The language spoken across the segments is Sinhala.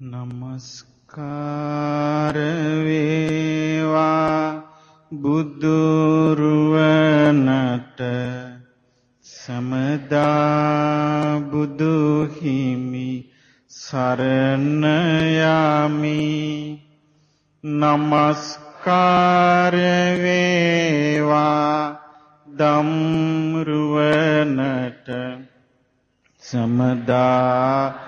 නමස්කාර වේවා බුදුරුවනට සමදා බුදු හිමි සරණ යමි නමස්කාර වේවා දම්රුවනට සමදා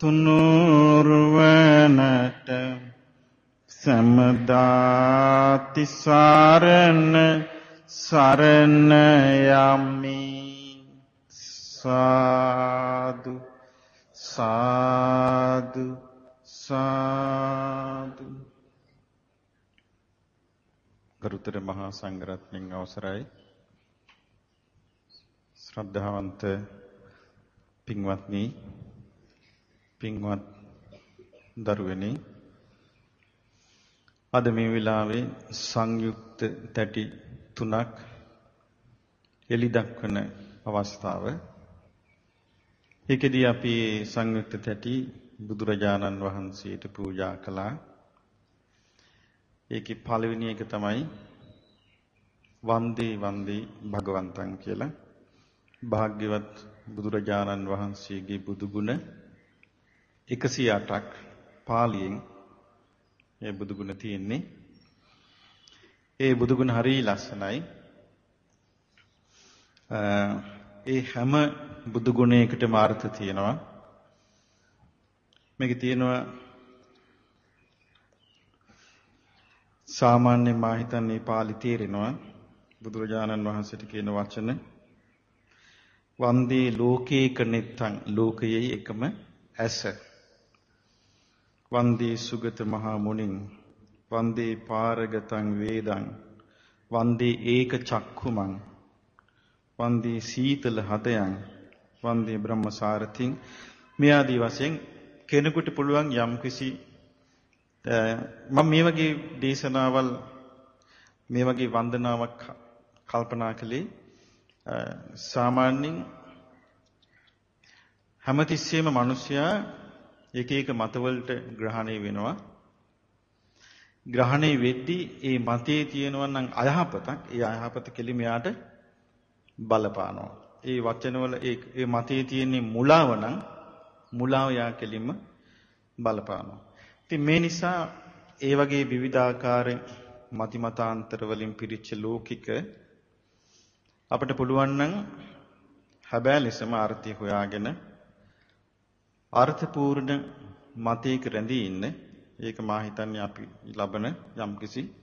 තුනුරුවනට සමදාති සරණ සරණ යමි. සාදු සාදු සාදු. ගරුතර මහා සංඝරත්නයන් අවසරයි. ශ්‍රද්ධාවන්ත පින්වත්නි පින්වත් දරුවනි අද මේ වෙලාවේ සංයුක්ත තැටි තුනක් එලි දක්වන අවස්ථාව. ඒකෙදී අපි සංයුක්ත තැටි බුදුරජාණන් වහන්සේට පූජා කළා. ඒකේ පළවෙනි එක තමයි වන්දේ වන්දේ භගවන්තං කියලා. භාග්‍යවත් බුදුරජාණන් වහන්සේගේ බුදු ගුණ 108ක් පාලියෙන් ඒ බුදු ගුණ තියෙන්නේ. ඒ බුදු ගුණ හරිය ලස්සනයි. ඒ හැම බුදු ගුණයකටම අර්ථ තියෙනවා. මේකේ තියෙනවා සාමාන්‍ය මා හිතන්නේ පාලි තේරෙනවා බුදුරජාණන් වහන්සේට කියන වචන වන්දේ ලෝකේක නෙත්තං ලෝකයේ එකම ඇස වන්දේ සුගත මහා මුනින් වන්දේ පාරගතං වේදං වන්දේ ඒක චක්කුමං වන්දේ සීතල හදයන් වන්දේ බ්‍රහ්මසාරතින්. මේ ආදී වශයෙන් කෙනෙකුට පුළුවන් යම්කිසි මම මේ වගේ දේශනාවල් මේ වගේ වන්දනාවක් කල්පනා කළේ සාමාන්‍යයෙන් හැමතිස්සෙම මිනිසයා එක එක මතවලට ග්‍රහණය වෙනවා. ග්‍රහණය වෙද්දී ඒ මතයේ තියෙනවා නම් අයහපතක්, ඒ අයහපත කෙලිම යාට බලපානවා. ඒ වචනවල ඒ ඒ මතයේ තියෙන මුලාව නම් මුලාව යා කෙලිම බලපානවා. ඉතින් මේ නිසා ඒ වගේ විවිධාකාර මති මතාන්තර වලින් පිරිච්ච ලෝකික අපිට පුළුවන් නම් හැබෑ ලෙසම අර්ථය හොයාගෙන අර්ථපූර්ණ මතයක රැඳී ඉන්න ඒක මා හිතන්නේ අපි ලබන යම්කිසි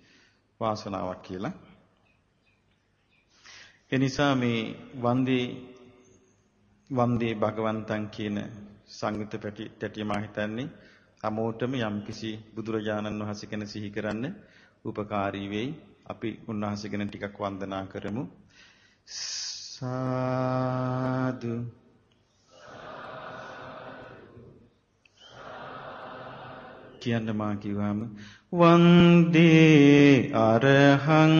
වාසනාවක් කියලා. ඒ නිසා මේ වන්දේ වන්දේ භගවන්තං කියන සංගීත පැටි තැටිය මා හිතන්නේ හැමෝටම යම්කිසි බුදුරජාණන් වහන්සේ ගැන සිහි කරන්න උපකාරී වෙයි. අපි උන්වහන්සේ ගැන ටිකක් වන්දනා කරමු. සාදු කියන්න මා කිව්වම වන්දේ අරහං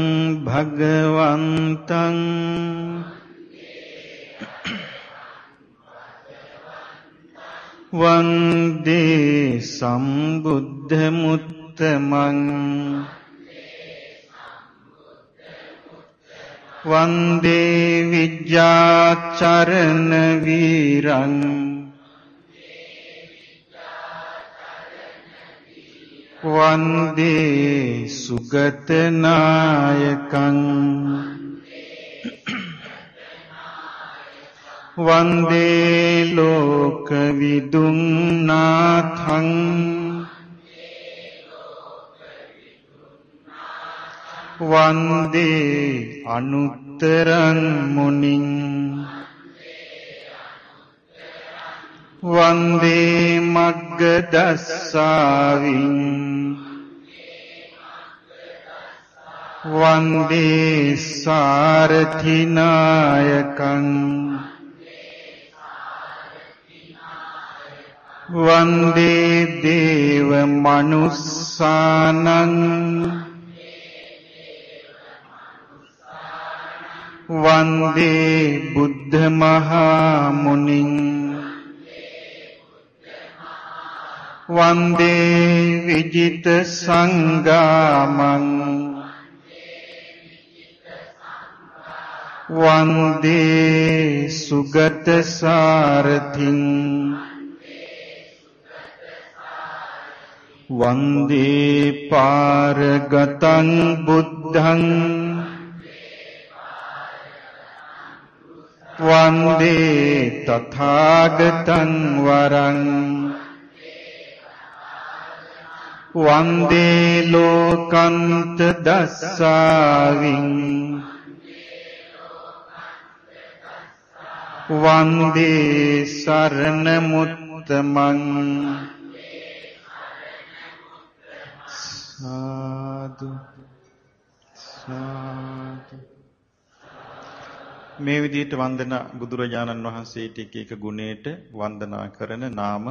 භගවන්තං. වන්දේ සම්බුද්ධ මුත්තමං. වන්දේ විජ්ජාචරණ වීරං. වන්දේ සුගතනායකං වන්දේ ලෝක විදුන්නාථං වන්දේ අනුත්තරං මුනිං වන්දේ මග්ගදස්සාවින් වන්දේ සාරථිනායකං වන්දේ දේව මනුස්සානං වන්දේ බුද්ධ මහා මුනිං වන්දේ විජිත සංගාමං වන්දේ සුගත සාරතින් වන්දේ පාරගතං බුද්ධං වන්දේ තථාගතං වරං වන්දේ ලෝකන්ත දස්සාවින් වන්දේ සරණ මුත්තමං සාදු සාදු මේ විදිහට වන්දනා බුදුරජාණන් වහන්සේට එක එක ගුණයට වන්දනා කරන නාම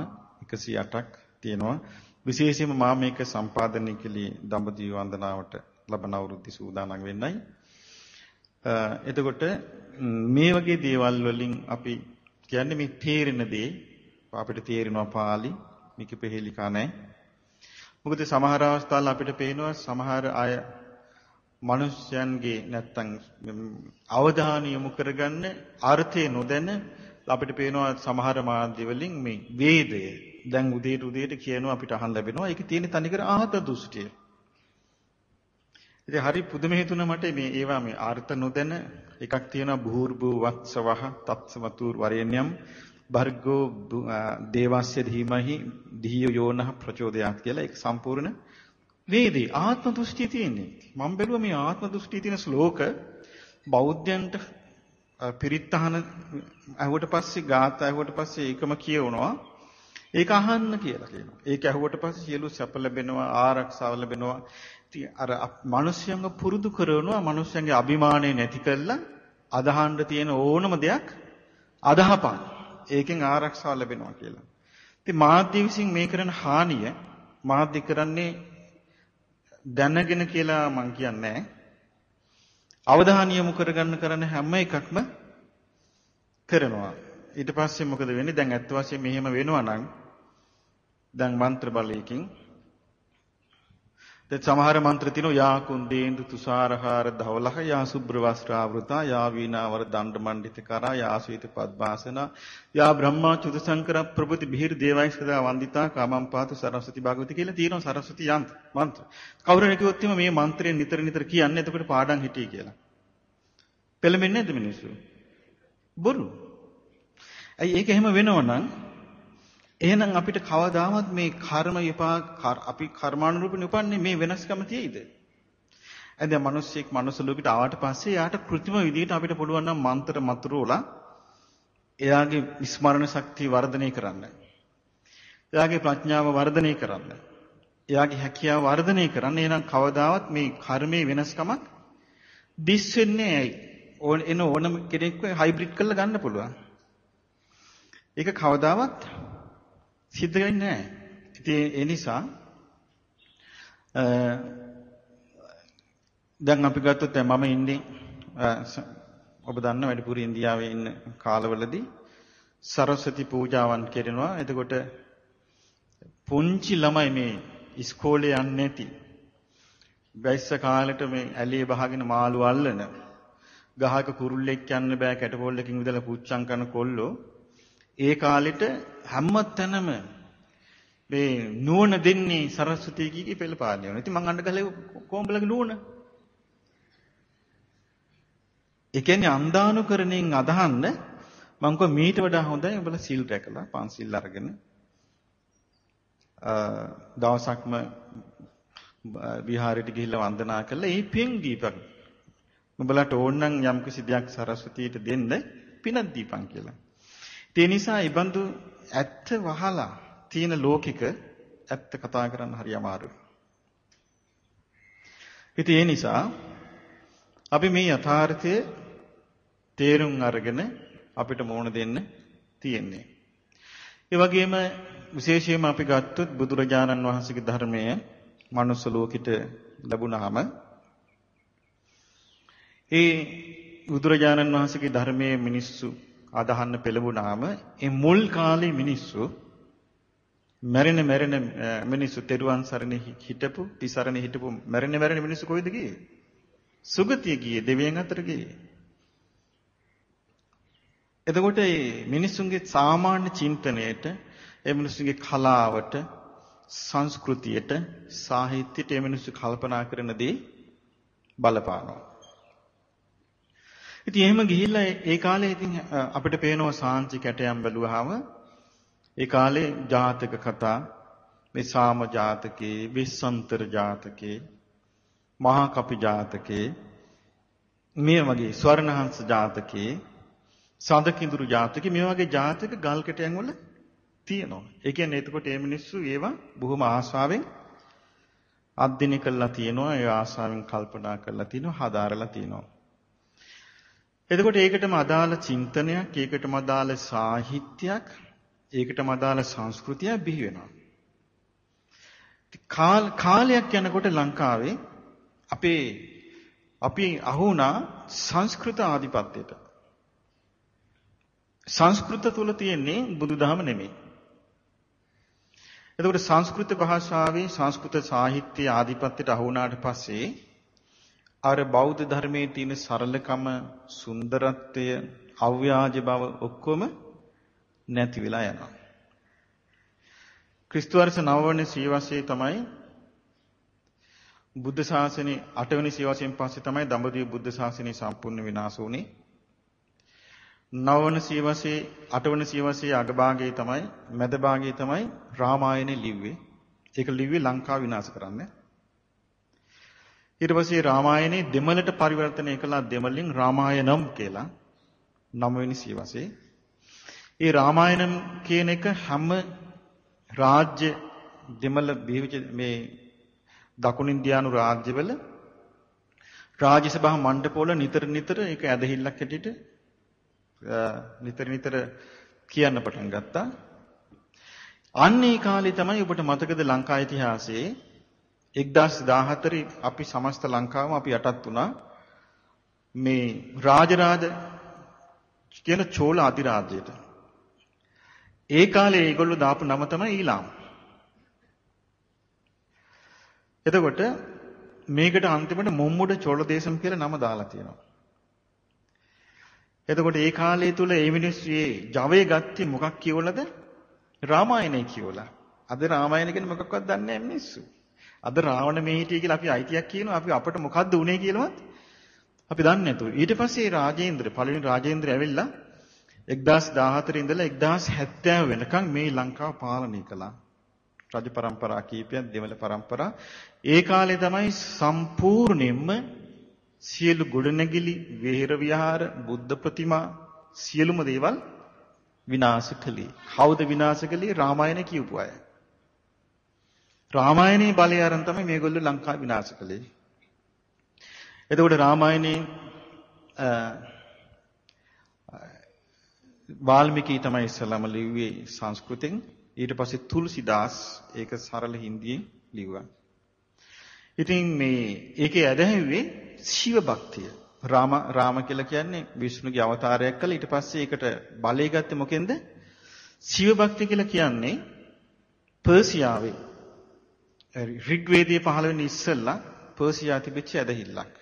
108ක් තියෙනවා. විශේෂයෙන්ම මා මේක සම්පාදනය කළේ දඹදිව වන්දනාවට ලබන අවුරුද්ද සූදානම් වෙන්නයි එතකොට මේ වගේ දේවල් වලින් අපි කියන්නේ මේ තේරෙන දේ අපිට තේරෙනවා පාලි මේක පෙහෙලිකා නැහැ. මොකද සමහර අවස්ථාවල අපිට පේනවා සමහර අය මිනිස්යන්ගේ නැත්තම් අවධානය යොමු කරගන්න අර්ථය නොදැන අපිට පේනවා සමහර මාධ්‍ය වලින් මේ වේදය දැන් උදේට උදේට කියනවා අපිට අහන්න ලැබෙනවා. ඒකේ තියෙන තනිකර ආහත දෘෂ්ටිය. ඉතින් හරි පුදුම හේතුන මට මේ ඒවා මේ අර්ථ නොදැන එකක් තියෙනවා භූර්භු වත්සවහ තත්සමතුර් වරේණ්‍යම් භර්ගෝ දේවස්ය ධීමහි දීය යෝනහ ප්‍රචෝදයාත් කියලා ඒක සම්පූර්ණ වේදී ආත්ම දෘෂ්ටිය තියෙන්නේ මම බැලුවා මේ ආත්ම දෘෂ්ටිය තියෙන ශ්ලෝක බෞද්ධයන්ට පිරිත්තහන ඇහුවට පස්සේ ගාත ඇහුවට පස්සේ ඒකම කියවනවා ඒක අහන්න කියලා කියනවා ඒක ඇහුවට පස්සේ සියලු සැප ලැබෙනවා ආරක්ෂාව ලැබෙනවා අර මිනිස්යන්ව පුරුදු කරනවා මිනිස්යන්ගේ අභිමානය නැති කළා අදහන්න තියෙන ඕනම දෙයක් අදහපන්. ඒකෙන් ආරක්ෂාව ලැබෙනවා කියලා. ඉතින් මාධ්‍ය විසින් මේ කරන හානිය මාධ්‍ය කරන්නේ දැනගෙන කියලා මම කියන්නේ අවධානය යොමු කරගන්න කරන හැම එකක්ම කරනවා. ඊට පස්සේ මොකද වෙන්නේ? දැන් ඇත්ත වශයෙන්ම මෙහෙම වෙනවා නම් දැන් මන්ත්‍ර බලයකින්. දැන් සමහර මන්ත්‍ර තියෙනවා යා කුන්දේන්දු තුසාරහාර ධවලහ යා සුබ්‍ර වස්ත්‍රාවෘතා යා වීණාවර දණ්ඩ මණ්ඩිත කරා යා සීත පද්මාසන යා බ්‍රහ්මා චුත සංකර ප්‍රභුති බිහිර දේවයිස්කදා වන්දිතා කාමම් පාතු සරස්වති භාගවති කියලා තියෙනවා සරස්වති යන්ත්‍ර මන්ත්‍ර. කවුරුනේ කිව්වොත් මේ මන්ත්‍රයෙන් නිතර නිතර කියන්නේ එතකොට පාඩම් හිටියේ කියලා. පෙළඹෙන්නේ නැද්ද මිනිස්සු? බොරු. ඇයි ඒක එහෙම වෙනවනම් එහෙනම් අපිට කවදාවත් මේ කර්ම විපාක අපි කර්මානුරූපී උපන්නේ මේ වෙනස්කම තියෙයිද? එද මිනිස්සෙක් මනුස්ස ලෝකෙට ආවට පස්සේ යාට કૃත්‍රිම විදිහට අපිට පුළුවන් නම් මන්ත්‍ර මතුරුවලා එයාගේ ස්මරණ ශක්තිය වර්ධනය කරන්න. එයාගේ ප්‍රඥාව වර්ධනය කරන්න. එයාගේ හැකියාව වර්ධනය කරන්න. එහෙනම් කවදාවත් මේ කර්මයේ වෙනස්කමක් දිස් වෙන්නේ ඇයි? ඕන එන ඕනම කෙනෙක්ව හයිබ්‍රිඩ් කරලා ගන්න පුළුවන්. ඒක කවදාවත් සිද්ධ වෙන්නේ නැහැ. ඉතින් ඒ නිසා දැන් අපි ගත්තොත් මම ඉන්නේ ඔබ දන්න වැඩිපුර ඉන්දියාවේ ඉන්න කාලවලදී සරස්වති පූජාවන් කරනවා. එතකොට පුංචි ළමයි මේ ඉස්කෝලේ යන්නේ නැති වැස්ස කාලෙට මේ ඇලේ බහගෙන මාළු අල්ලන ගහක කුරුල්ලෙක් යන්න බෑ කැටපොල්ලකින් විදලා පුච්චම් කරන කොල්ලෝ ඒ කාලෙට හැම තැනම මේ නුවණ දෙන්නේ සරස්වතී කීකේ පෙළපාලිය වෙනවා. ඉතින් මං අඬ ගහලා කොම්බලගේ නුවණ. ඒ කියන්නේ අන්දානුකරණයෙන් අදහන්න මං කව මීට වඩා හොඳයි උඹලා සිල් රැකලා පන්සිල් අරගෙන දවසක්ම විහාරයට ගිහිල්ලා වන්දනා කළා. ඒ පින් දීපක්. උඹලට ඕන නම් යම්කිසි දෙයක් සරස්වතීට දෙන්න පිනක් දීපන් කියලා. ඒ නිසා ඊබඳු ඇත්ත වහලා තියෙන ලෝකික ඇත්ත කතා කරන්න හරි අමාරුයි. ඉතින් ඒ නිසා අපි මේ යථාර්ථය තේරුම් අරගෙන අපිට මෝන දෙන්න තියෙන්නේ. ඒ වගේම විශේෂයෙන්ම අපි ගත්තොත් බුදුරජාණන් වහන්සේගේ ධර්මය මනුස්ස ලෝකෙට ලැබුණාම ඒ බුදුරජාණන් වහන්සේගේ ධර්මයේ මිනිස්සු අදහන්න පෙළඹුණාම ඒ මුල් කාලේ මිනිස්සු මැරෙන මැරෙන මිනිස්සු තෙරුවන් සරණේ හිටපු තිසරණේ හිටපු මැරෙන මැරෙන මිනිස්සු කොයිද ගියේ? සුගතිය ගියේ දෙවියන් අතර ගියේ. එතකොට මේ මිනිස්සුන්ගේ සාමාන්‍ය චින්තනයේට ඒ මිනිස්සුන්ගේ කලාවට සංස්කෘතියට සාහිත්‍යයට මේ මිනිස්සු කල්පනා කරන දේ බලපානවා. ඉතින් එහෙම ගිහිල්ලා ඒ කාලේ ඉතින් අපිට පේනවා සාංචි කැටයම් බැලුවාම ඒ කාලේ ජාතක කතා මේ සාම ජාතකේ, විස්සන්තර ජාතකේ, මහා කපි ජාතකේ මේ වගේ ස්වර්ණහංස ජාතකේ, සඳකිඳුරු ජාතකේ මේ වගේ ජාතක ගල් කැටයන් වල තියෙනවා. ඒ කියන්නේ එතකොට මේ මිනිස්සු ඒවා බොහොම ආශාවෙන් අධ්‍යයනය කරලා තියෙනවා, ඒ ආශාවෙන් කල්පනා කරලා තියෙනවා, හදාරලා තියෙනවා. එතකොට ඒකටම අදාළ චින්තනයක්, ඒකටම අදාළ සාහිත්‍යයක්, ඒකටම අදාළ සංස්කෘතියක් බිහි වෙනවා. කාලයක් යනකොට ලංකාවේ අපේ අපි අහුණා සංස්කෘත ආධිපත්‍යයට. සංස්කෘත තුල තියෙන්නේ බුදුදහම නෙමෙයි. එතකොට සංස්කෘත භාෂාවේ සංස්කෘත සාහිත්‍ය ආධිපත්‍යයට අහු වුණාට පස්සේ අර බෞද්ධ ධර්මයේ තියෙන සරලකම සුන්දරත්වය අව්‍යාජ බව ඔක්කොම නැති වෙලා යනවා. ක්‍රිස්තු වර්ෂ 9 වෙනි සීවසේ තමයි බුද්ධ ශාසනේ 8 වෙනි සීවසෙන් පස්සේ තමයි දඹදිව බුද්ධ ශාසනය සම්පූර්ණ විනාශ වුනේ. නවවන සියවසේ අටවන සියවසේ අගභාගයේ තමයි මැද භාගයේ තමයි රාමායනේ ලිව්වේ. ඒක ලිව්වේ ලංකාව විනාශ කරන්න. ඊට පස්සේ රාමායනේ දෙමළට පරිවර්තනය කළා දෙමළෙන් රාමායනම් කියලා නවවෙනි සියවසේ. ඒ රාමායනම් කියන එක හැම රාජ්‍ය දෙමළ බිහිවිච්ච මේ දකුණු ඉන්දියානු රාජ්‍යවල රාජ්‍ය සභා මණ්ඩපවල නිතර නිතර ඒක ඇදහිල්ලක් හැටියට නිතර නිතර කියන්න පටන් ගත්තා. අන්නේ කාලේ තමයි ඔබට මතකද ලංකා ඉතිහාසයේ 1014 අපි සමස්ත ලංකාවම අපි යටත් වුණා මේ රාජරාජ කියන චෝල අධිරාජ්‍යයට. ඒ කාලේ ඒගොල්ලෝ දාපු නම තමයි ඊලාම්. එතකොට මේකට අන්තිමට මොම්මුඩ චෝල දේශම් කියලා නම දාලා තියෙනවා. එතකොට ඒ කාලය තුල ඒ මිනිස්සු ඒ ජවය ගත්තේ මොකක් කියවලද? රාමායනය කියවලා. අද රාමායන ගැන මොකක්වත් දන්නේ නැහැ මිනිස්සු. අද රාවණ මේ හිටිය කියලා අපි අයිතියක් කියනවා. අපි අපට මොකද්ද උනේ කියලාවත් අපි දන්නේ නැතුව. ඊට පස්සේ රාජේන්ද්‍ර පළවෙනි රාජේන්ද්‍ර ඇවිල්ලා 1014 ඉඳලා 1070 වෙනකන් මේ ලංකාව පාලනය කළා. රජ પરම්පරා කීපයක් දෙමළ પરම්පරා ඒ කාලේ තමයි සම්පූර්ණයෙන්ම සියලු ගොඩනැගිලි විහෙර විහාර බුද්ධ ප්‍රතිමා සියලුම දේවල් විනාශ කළේ. කවුද විනාශ කළේ? රාමායන කියපු අය. රාමායනේ බලය අරන් තමයි මේගොල්ලෝ ලංකාව විනාශ කළේ. එතකොට රාමායනේ වාල්මීකි තමයි ඉස්සලම ලිව්වේ සංස්කෘතෙන් ඊට පස්සේ තුල්සිදාස් ඒක සරල හින්දියෙන් ලිව්වා. ඉතින් මේ ඒකේ ඇදහිුවේ ශිව භක්තිය. රාම රාම කියලා කියන්නේ විෂ්ණුගේ අවතාරයක් කළා ඊට පස්සේ ඒකට බලය ගත්තේ මොකෙන්ද? ශිව භක්තිය කියලා කියන්නේ පර්සියාවේ ඍග්වේදයේ පහළ වෙන ඉස්සෙල්ලා පර්සියා තිබිච්ච ඇදහිල්ලක්.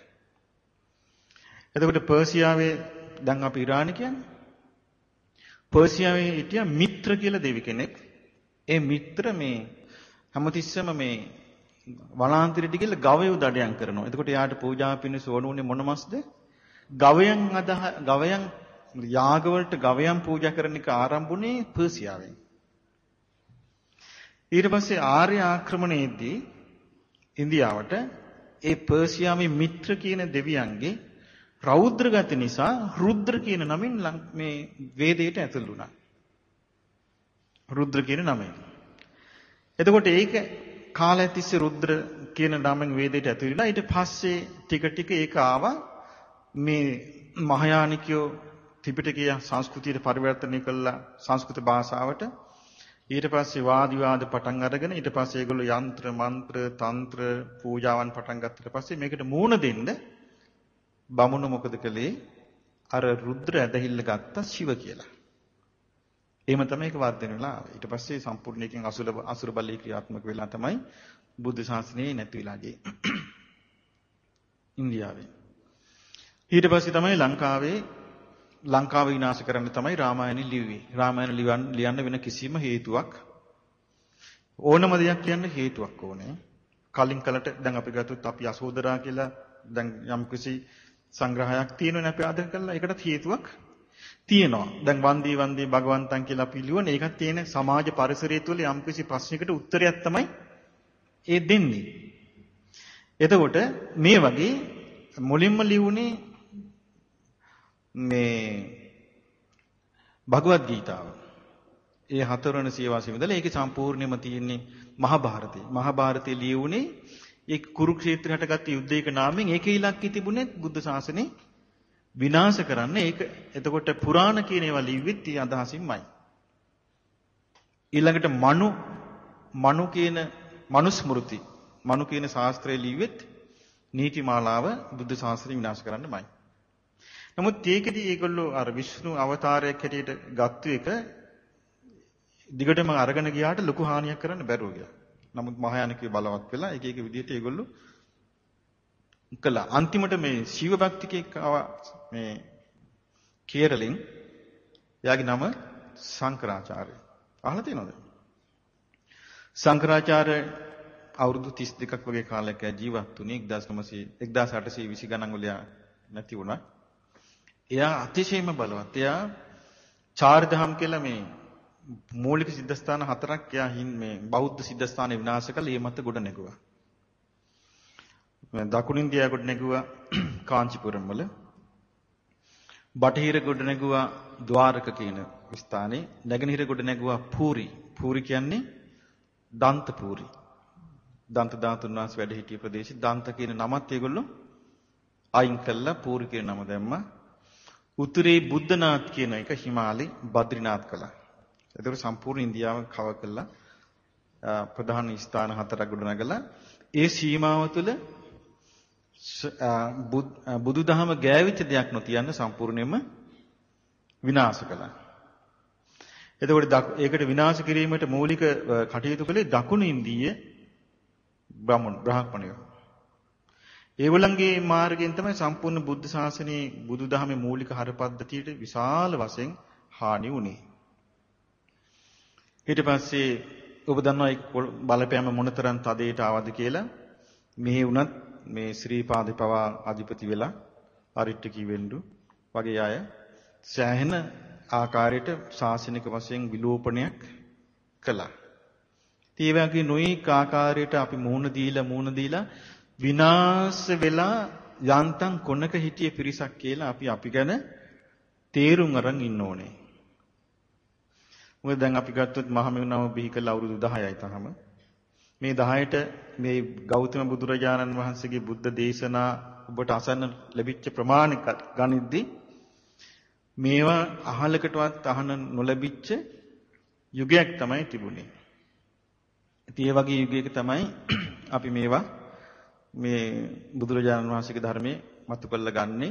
එතකොට පර්සියාවේ දැන් අපි ඉරාන කියන්නේ පර්සියාවේ හිටියා මිත්‍ර කියලා දෙවි කෙනෙක්. ඒ මිත්‍ර මේ හැමතිස්සෙම මේ වනාන්තරයට ගිහලා ගවයෝ දඩයන් කරනවා. එතකොට යාට පූජා පිණිස ඕනුනේ මොන මාස්ද? ගවයන් අදහ ගවයන් යාග වලට ගවයන් පූජා කරන එක ආරම්භුනේ පර්සියාවෙන්. ඊට පස්සේ ආර්ය ආක්‍රමණයේදී ඉන්දියාවට ඒ පර්සියාවේ මිත්‍ර කියන දෙවියන්ගේ රෞද්‍ර ගති නිසා රුද්‍ර කියන නමින් මේ වේදයට ඇතුළු වුණා. රුද්‍ර කියන නමෙන්. එතකොට ඒක කාලය තිස්සේ රුද්‍ර කියන නමෙන් වේදයට ඇතුළු වෙලා ඊට පස්සේ ටික ටික ඒක ආවා මේ මහායානිකයෝ ත්‍රිපිටකය සංස්කෘතියට පරිවර්තනය කළා සංස්කෘත භාෂාවට ඊට පස්සේ වාද විවාද පටන් අරගෙන ඊට පස්සේ ඒගොල්ලෝ යంత్ర මන්ත්‍ර තන්ත්‍ර පූජාවන් පටන් ගත්තට පස්සේ මේකට මූණ දෙන්න බමුණු මොකද කළේ අර රුද්‍ර ඇදහිල්ල ගත්ත ශිව කියලා. එහෙම තමයි ඒක වර්ධනය වෙලා ආවේ. ඊට පස්සේ සම්පූර්ණයෙන් අසුර අසුර බලී ක්‍රියාත්මක වෙලා තමයි බුද්ධ ශාසනය නැති වෙලා ගියේ. ඉන්දියාවේ. ඊට පස්සේ තමයි ලංකාවේ ලංකාව විනාශ කරන්න තමයි රාමායන ලිව්වේ. රාමායන ලියන්න වෙන කිසිම හේතුවක් ඕනම දෙයක් කියන්න හේතුවක් ඕනේ. කලින් කලට දැන් අපි ගත්තොත් අපි අසෝදරා කියලා දැන් යම්කිසි සංග්‍රහයක් තියෙනවනේ අපි ආදර කරලා ඒකට හේතුවක් තියෙනවා. දැන් වන්දී වන්දී භගවන්තන් කියලා අපි ලියවන ඒකත් තියෙන සමාජ පරිසරය තුළ යම්කිසි ප්‍රශ්නයකට උත්තරයක් තමයි ඒ දෙන්නේ. එතකොට මේ වගේ මුලින්ම ලියුනේ මේ භගවත් ගීතාව. ඒ හතරවන සියවාසෙ ඉඳලා ඒකේ සම්පූර්ණයම තියෙන්නේ මහා භාරතේ. මහා භාරතේ ලියුනේ ඒ කුරුක්ෂේත්‍රයට ගත්ත යුද්ධයක නාමයෙන් ඒකේ ඉලක්කය තිබුණේ බුද්ධ ශාසනේ විනාශ කරන්න. ඒක එතකොට පුරාණ කියන ඒවා ලිව්වෙත් ඒ අදහසින්මයි. ඊළඟට මනු මනු කියන මනුස්මෘති මනු කියන ශාස්ත්‍රය ලිව්වෙත් නීතිමාලාව බුද්ධ ශාස්ත්‍රය විනාශ කරන්නමයි. නමුත් ඒකෙදි ඒගොල්ලෝ අර විෂ්ණු අවතාරයක් හැටියට ගත්තු එක දිගටම අරගෙන ගියාට ලොකු හානියක් කරන්න බැරුව ගියා. නමුත් මහායානිකේ බලවත් වෙලා එක එක විදිහට ඒගොල්ලෝ කළා. අන්තිමට මේ ශිව භක්තිකෙක් මේ කේරළෙන් එයාගේ නම සංකරාචාර්ය. අහලා තියෙනවද? සංකරාචාර්ය අවුරුදු 32ක් වගේ කාලයක ජීවත් වුණේ 1900 1820 ගණන් වල නැති වුණා. එයා අතිශයම බලවත්. එයා චාරිධම් කියලා මේ මූලික සිද්ධාස්ථාන හතරක් එයා හින් මේ බෞද්ධ සිද්ධාස්ථාන විනාශ කළා. ඒ මත ගොඩ නැගුවා. දකුණින් දියා ගොඩ නැගුවා කාංචිපුරම් වල. බටහිර ගොඩ නැගුවා ద్వාරක කියන ස්ථානේ. නැගෙනහිර ගොඩ නැගුවා පූරි. පූරි කියන්නේ දන්තපූරි. දන්ත ධාතුන් වහන්සේ වැඩ සිටිය ප්‍රදේශي දන්ත කියන නමත් ඒගොල්ලෝ අයින් කළා පූරි කියන නම දැම්මා. උතුරේ බුද්ධනාත් කියන එක හිමාලි බද්රිනාත් කළා. ඒතර සම්පූර්ණ ඉන්දියාව කව කළා. ප්‍රධාන ස්ථාන හතරක් ගොඩනගලා ඒ සීමාව තුළ බුදුදහම ගෑවිච්ච දෙයක් නොතියන්න සම්පූර්ණයෙන්ම විනාශ කළා. එතකොට ඒකට විනාශ කිරීමට මූලික කටයුතු කළේ දකුණු ඉන්දීය බ්‍රාහ්මණ බ්‍රාහ්මණයෝ. ඒගොල්ලන්ගේ මාර්ගයෙන් තමයි සම්පූර්ණ බුද්ධ ශාසනයේ බුදුදහමේ මූලික හරපද්ධතියට විශාල වශයෙන් හානි වුණේ. ඊට පස්සේ ඔබ දන්නවා බලපෑම මොනතරම් තදයට ආවද කියලා මෙහි වුණත් මේ ශ්‍රීපාදේ පවා අධිපති වෙලා අරිට්ට කිවෙන්ඩු වගේ අය සෑහෙන ආකාරයට ශාසනික වශයෙන් විලෝපනයක් කළා. ඒ වගේ නොයෙක් ආකාරයට අපි මූණ දීලා මූණ දීලා විනාශ වෙලා යන්තම් කොනක හිටිය පිරිසක් කියලා අපි අපි ගැන තේරුම් අරන් ඉන්න ඕනේ. මොකද දැන් අපි ගත්තොත් මහමෙවුනම බිහි කළ අවුරුදු 10යි තාම. මේ 10ට මේ ගෞතම බුදුරජාණන් වහන්සේගේ බුද්ධ දේශනා ඔබට අසන්න ලැබිච්ච ප්‍රමාණ ගණිද්දී මේවා අහලකටවත් අහන නොලැබිච්ච යුගයක් තමයි තිබුණේ. ඉතින් ඒ වගේ යුගයක තමයි අපි මේවා මේ බුදුරජාණන් වහන්සේගේ ධර්මයේ මතු කරලා ගන්නෙ.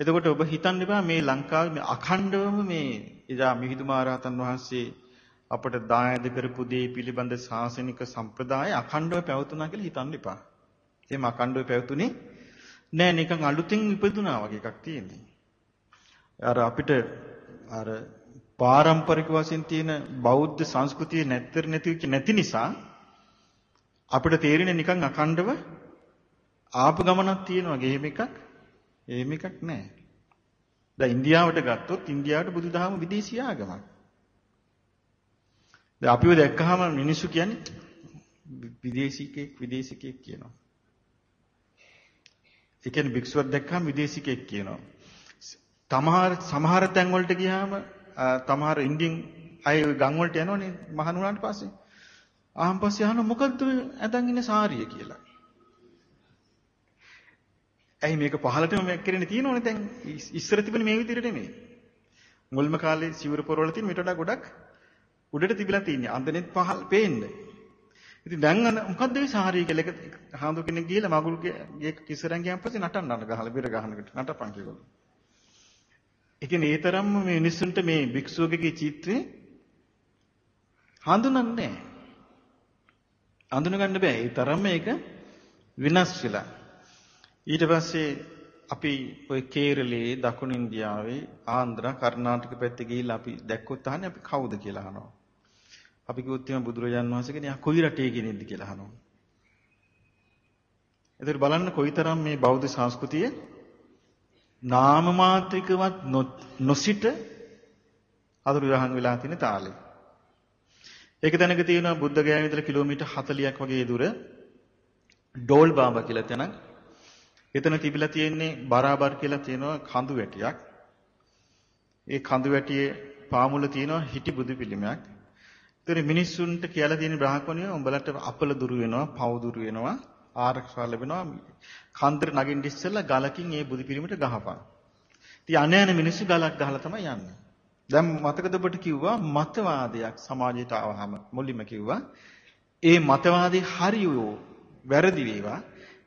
එතකොට ඔබ හිතන්න එපා මේ ලංකාවේ මේ අඛණ්ඩවම මේ එදා මිහිඳු මහරහතන් වහන්සේ අපට දායද කරපු දේ පිළිබඳ ශාසනික සම්ප්‍රදාය අඛණ්ඩව පැවතුණා කියලා හිතන්න එපා. එහෙම අඛණ්ඩව පැවතුනේ නෑ නිකන් අලුතින් ඉපදුනා වගේ එකක් තියෙන්නේ. අර අපිට අර පාරම්පරික වශයෙන් තියෙන බෞද්ධ සංස්කෘතිය නැත්තර නැති නැති නිසා අපිට තේරෙන්නේ නිකන් අඛණ්ඩව ආපු ගමනක් තියෙනවා. එහෙම එකක් එහෙම එකක් නැහැ. දැන් ඉන්දියාවට ගත්තොත් ඉන්දියාවට බුදුදහම විදේශී ආගමක්. දැන් අපිව දැක්කහම මිනිස්සු කියන්නේ විදේශිකෙක් විදේශිකෙක් කියනවා. ඒ කියන්නේ භික්ෂුවක් දැක්කහම විදේශිකෙක් කියනවා. තමහර සමහර තැන් වලට ගියාම තමහර ඉන්දියන් අය ගම් වලට යනවනේ මහාන වුණාට පස්සේ. ආහම් පස්සේ අහන මොකද්ද ඇඳන් ඉන්නේ සාරිය කියලා. ඇයි මේක පහලටම මේ කෙරෙන්නේ තියෙනවනේ දැන් ඉස්සර තිබුණේ මේ විදිහට නෙමෙයි. මුල්ම කාලේ සිවුර පොරවල තියෙන මීට වඩා ගොඩක් උඩට තිබිලා තියෙන්නේ. අන්දනෙත් පහල් පේන්නේ. ඉතින් දැන් අන මොකද්ද මේ සාහරිය කියලා එක හාඳු කෙනෙක් ගිහලා මගුල්ගේ කිසරන් ගියන් පස්සේ නටන්න ගහලා බිර ගහනකට නටපන් කියලා. ඒ කියන්නේ ඒ තරම්ම මේ මිනිස්සුන්ට මේ භික්ෂුවකගේ චිත්‍රේ හඳුනන්නේ නැහැ. හඳුන ගන්න බෑ. ඒ තරම්ම මේක විනාශ වෙලා. ඊට පස්සේ අපි ওই කේරළේ දකුණු ඉන්දියාවේ ආන්ධ්‍ර කර්ණාටක පැත්තේ ගිහිල්ලා අපි දැක්කොත් අහන්නේ අපි කවුද කියලා අහනවා. අපි කිව්වොත් එහෙම බුදුරජාන් වහන්සේ කෙනෙක් කොයි රටේ කෙනෙක්ද කියලා අහනවා. එතකොට බලන්න කොයිතරම් මේ බෞද්ධ සංස්කෘතිය නාම මාත්‍රිකවත් නොසිට අතුරු දහන් වෙලා තියෙන තාලේ. ඒක දැනක තියෙනවා බුද්ධ ගයාවේ ඉඳලා කිලෝමීටර් 40ක් වගේ දුර ඩෝල් බාබා කියලා තැනක්. එතන තිබිලා තියෙන්නේ බරාබර් කියලා තියෙනවා කඳු වැටියක්. ඒ කඳු වැටියේ පාමුල තියෙනවා හිටි බුදු පිළිමයක්. ඒතර මිනිස්සුන්ට කියලා තියෙන බ්‍රාහ්මණයෝ උඹලට අපල දුරු වෙනවා, පව දුරු වෙනවා, ආරක්ෂා ලැබෙනවා. කන්දර නගින්න ඉස්සෙල්ලා ගලකින් ඒ බුදු පිළිමයට ගහපන්. ඉතින් අනෑන මිනිස්සු ගලක් ගහලා තමයි යන්නේ. දැන් මතකද ඔබට කිව්වා මතවාදයක් සමාජයට ආවහම මුලින්ම කිව්වා ඒ මතවාදී හරියෝ වැරදි වේවා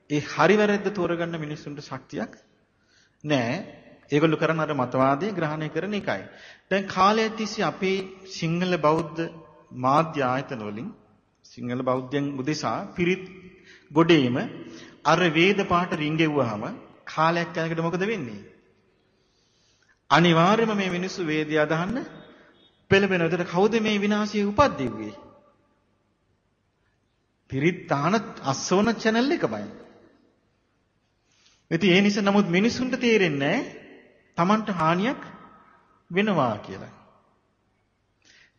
ඒ හරි වැරද්ද තෝරගන්න මිනිස්සුන්ට ශක්තියක් නැහැ. ඒගොල්ලෝ කරන අර මතවාදී ග්‍රහණය කරන එකයි. දැන් කාලයක් තිස්සේ අපේ සිංහල බෞද්ධ මාධ්‍ය ආයතන වලින් සිංහල බෞද්ධයන් උදෙසා පිරිත් ගොඩේම අර වේද පාට රිංගෙව්වහම කාලයක් යනකොට මොකද වෙන්නේ? අනිවාර්යයෙන්ම මේ මිනිස්සු වේදය අදහන්න පෙළඹෙන විදිහට කවුද මේ විනාශය උපද්දෙව්වේ? පිරිත් තාන අස්සවන channel එකමයි. ඉතින් ඒ නිසා නමුත් මිනිසුන්ට තේරෙන්නේ තමන්ට හානියක් වෙනවා කියලා.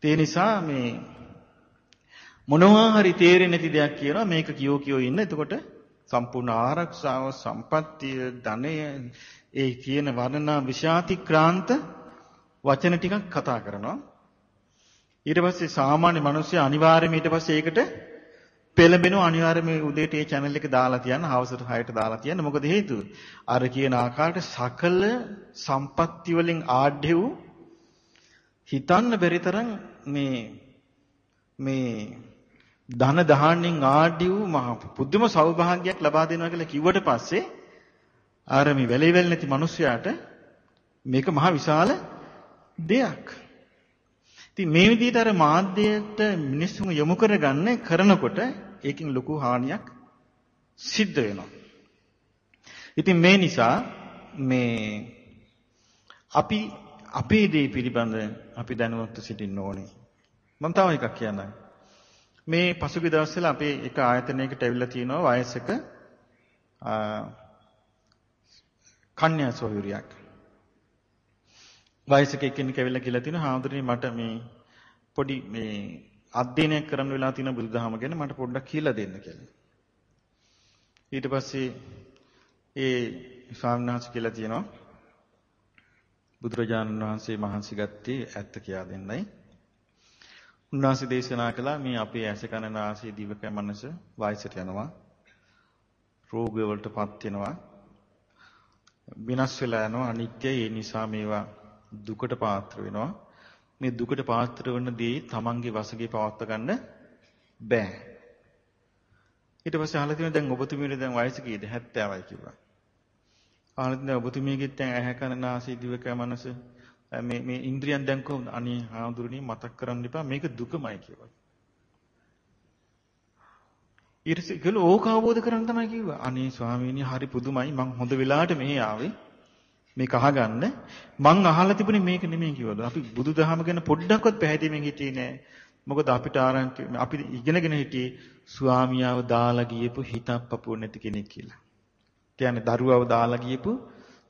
ඒ නිසා මේ මොනවා හරි තේරෙන්නේ නැති දෙයක් කියනවා මේක කියෝ කියෝ ඉන්න. එතකොට සම්පූර්ණ ආරක්ෂාව, සම්පත්තිය, ධනය, ඒ කියන වර්ණනා විෂාතික්‍රාන්ත වචන ටිකක් කතා කරනවා. ඊට පස්සේ සාමාන්‍ය මිනිස්සු අනිවාර්යයෙන්ම ඊට පස්සේ ඒකට පෙළඹෙනවා. අනිවාර්යයෙන්ම මේ උදේට මේ channel එක දාලා තියන්න හවසට 6ට දාලා තියන්න. මොකද හේතුව? අර කියන ආකාරයට සකල සම්පත්ති වලින් ආඩ්‍ය වූ හිතන්න බැරි තරම් මේ මේ ධන දහාන්නෙන් ආඩ්‍ය වූ මහ පුදුම සෞභාග්‍යයක් ලබා දෙනවා කියලා කිව්වට පස්සේ අර මේ වැලේ වැල් නැති මිනිස්සයාට මේක මහ විශාල දෙයක්. ඉතින් මේ විදිහට අර මාධ්‍යයට මිනිස්සුන් යොමු කරගන්න කරනකොට ඒකෙන් ලොකු හානියක් සිද්ධ වෙනවා. ඉතින් මේ නිසා මේ අපි අපේ දේ පිළිබඳ අපි දැනුවත්ව සිටින්න ඕනේ. මම තව එකක් කියන්නම්. මේ පසුගිය දවස්වල අපේ එක ආයතනයකට ඇවිල්ලා තියෙනවා වයසක කන්‍යා සොයුරියක්. වයසක එක්කෙනෙක් ඇවිල්ලා කියලා තිනවා හාමුදුරනේ මට මේ පොඩි මේ අධ්‍යයනයක් කරන්න වෙලා තියෙන බුදුදහම ගැන මට පොඩ්ඩක් කියලා දෙන්න කියලා. ඊට පස්සේ ඒ ස්වාමීන් වහන්සේ කියලා තියෙනවා බුදුරජාණන් වහන්සේ මහන්සි ගත්තේ ඇත්ත කියා දෙන්නයි. උන්වහන්සේ දේශනා කළා මේ අපේ ඇස කන නාසය දිවක මනස වයසට යනවා. රෝග වලටපත් වෙනවා. විනාශ වෙලා යනවා අනිත්‍යයි ඒ නිසා මේවා දුකට පාත්‍ර වෙනවා. මේ දුකට පාත්‍ර වෙන දේ තමන්ගේ වශගේ පවත්වා ගන්න බෑ. ඊට පස්සේ අහලා තියෙනවා දැන් ඔබතුමියට දැන් වයස කීයද 70යි කිව්වා. අහලා තියෙනවා ඔබතුමියගෙත් දැන් ඇහැ කන නාසය දිවක මනස මේ මේ ඉන්ද්‍රියන් දැන් කොහොමද? අනේ හාමුදුරනේ මතක් කරන්න එපා මේක දුකමයි කිව්වා. ඊට පස්සේ ගල ඕක අවබෝධ කරගන්න තමයි කිව්වා. අනේ ස්වාමීනි හරි පුදුමයි මං හොඳ වෙලාවට මෙහි ආවේ. මේක අහගන්න මං අහලා තිබුණේ මේක නෙමෙයි කිව්වලු. අපි බුදුදහම ගැන පොඩ්ඩක්වත් පැහැදිලිමින් හිටියේ නෑ. මොකද අපිට ආරංචි අපි ඉගෙනගෙන හිටියේ ස්වාමියාව දාලා ගියපු හිතක් පපුව නැති කෙනෙක් කියලා. කියන්නේ දරුවව දාලා ගියපු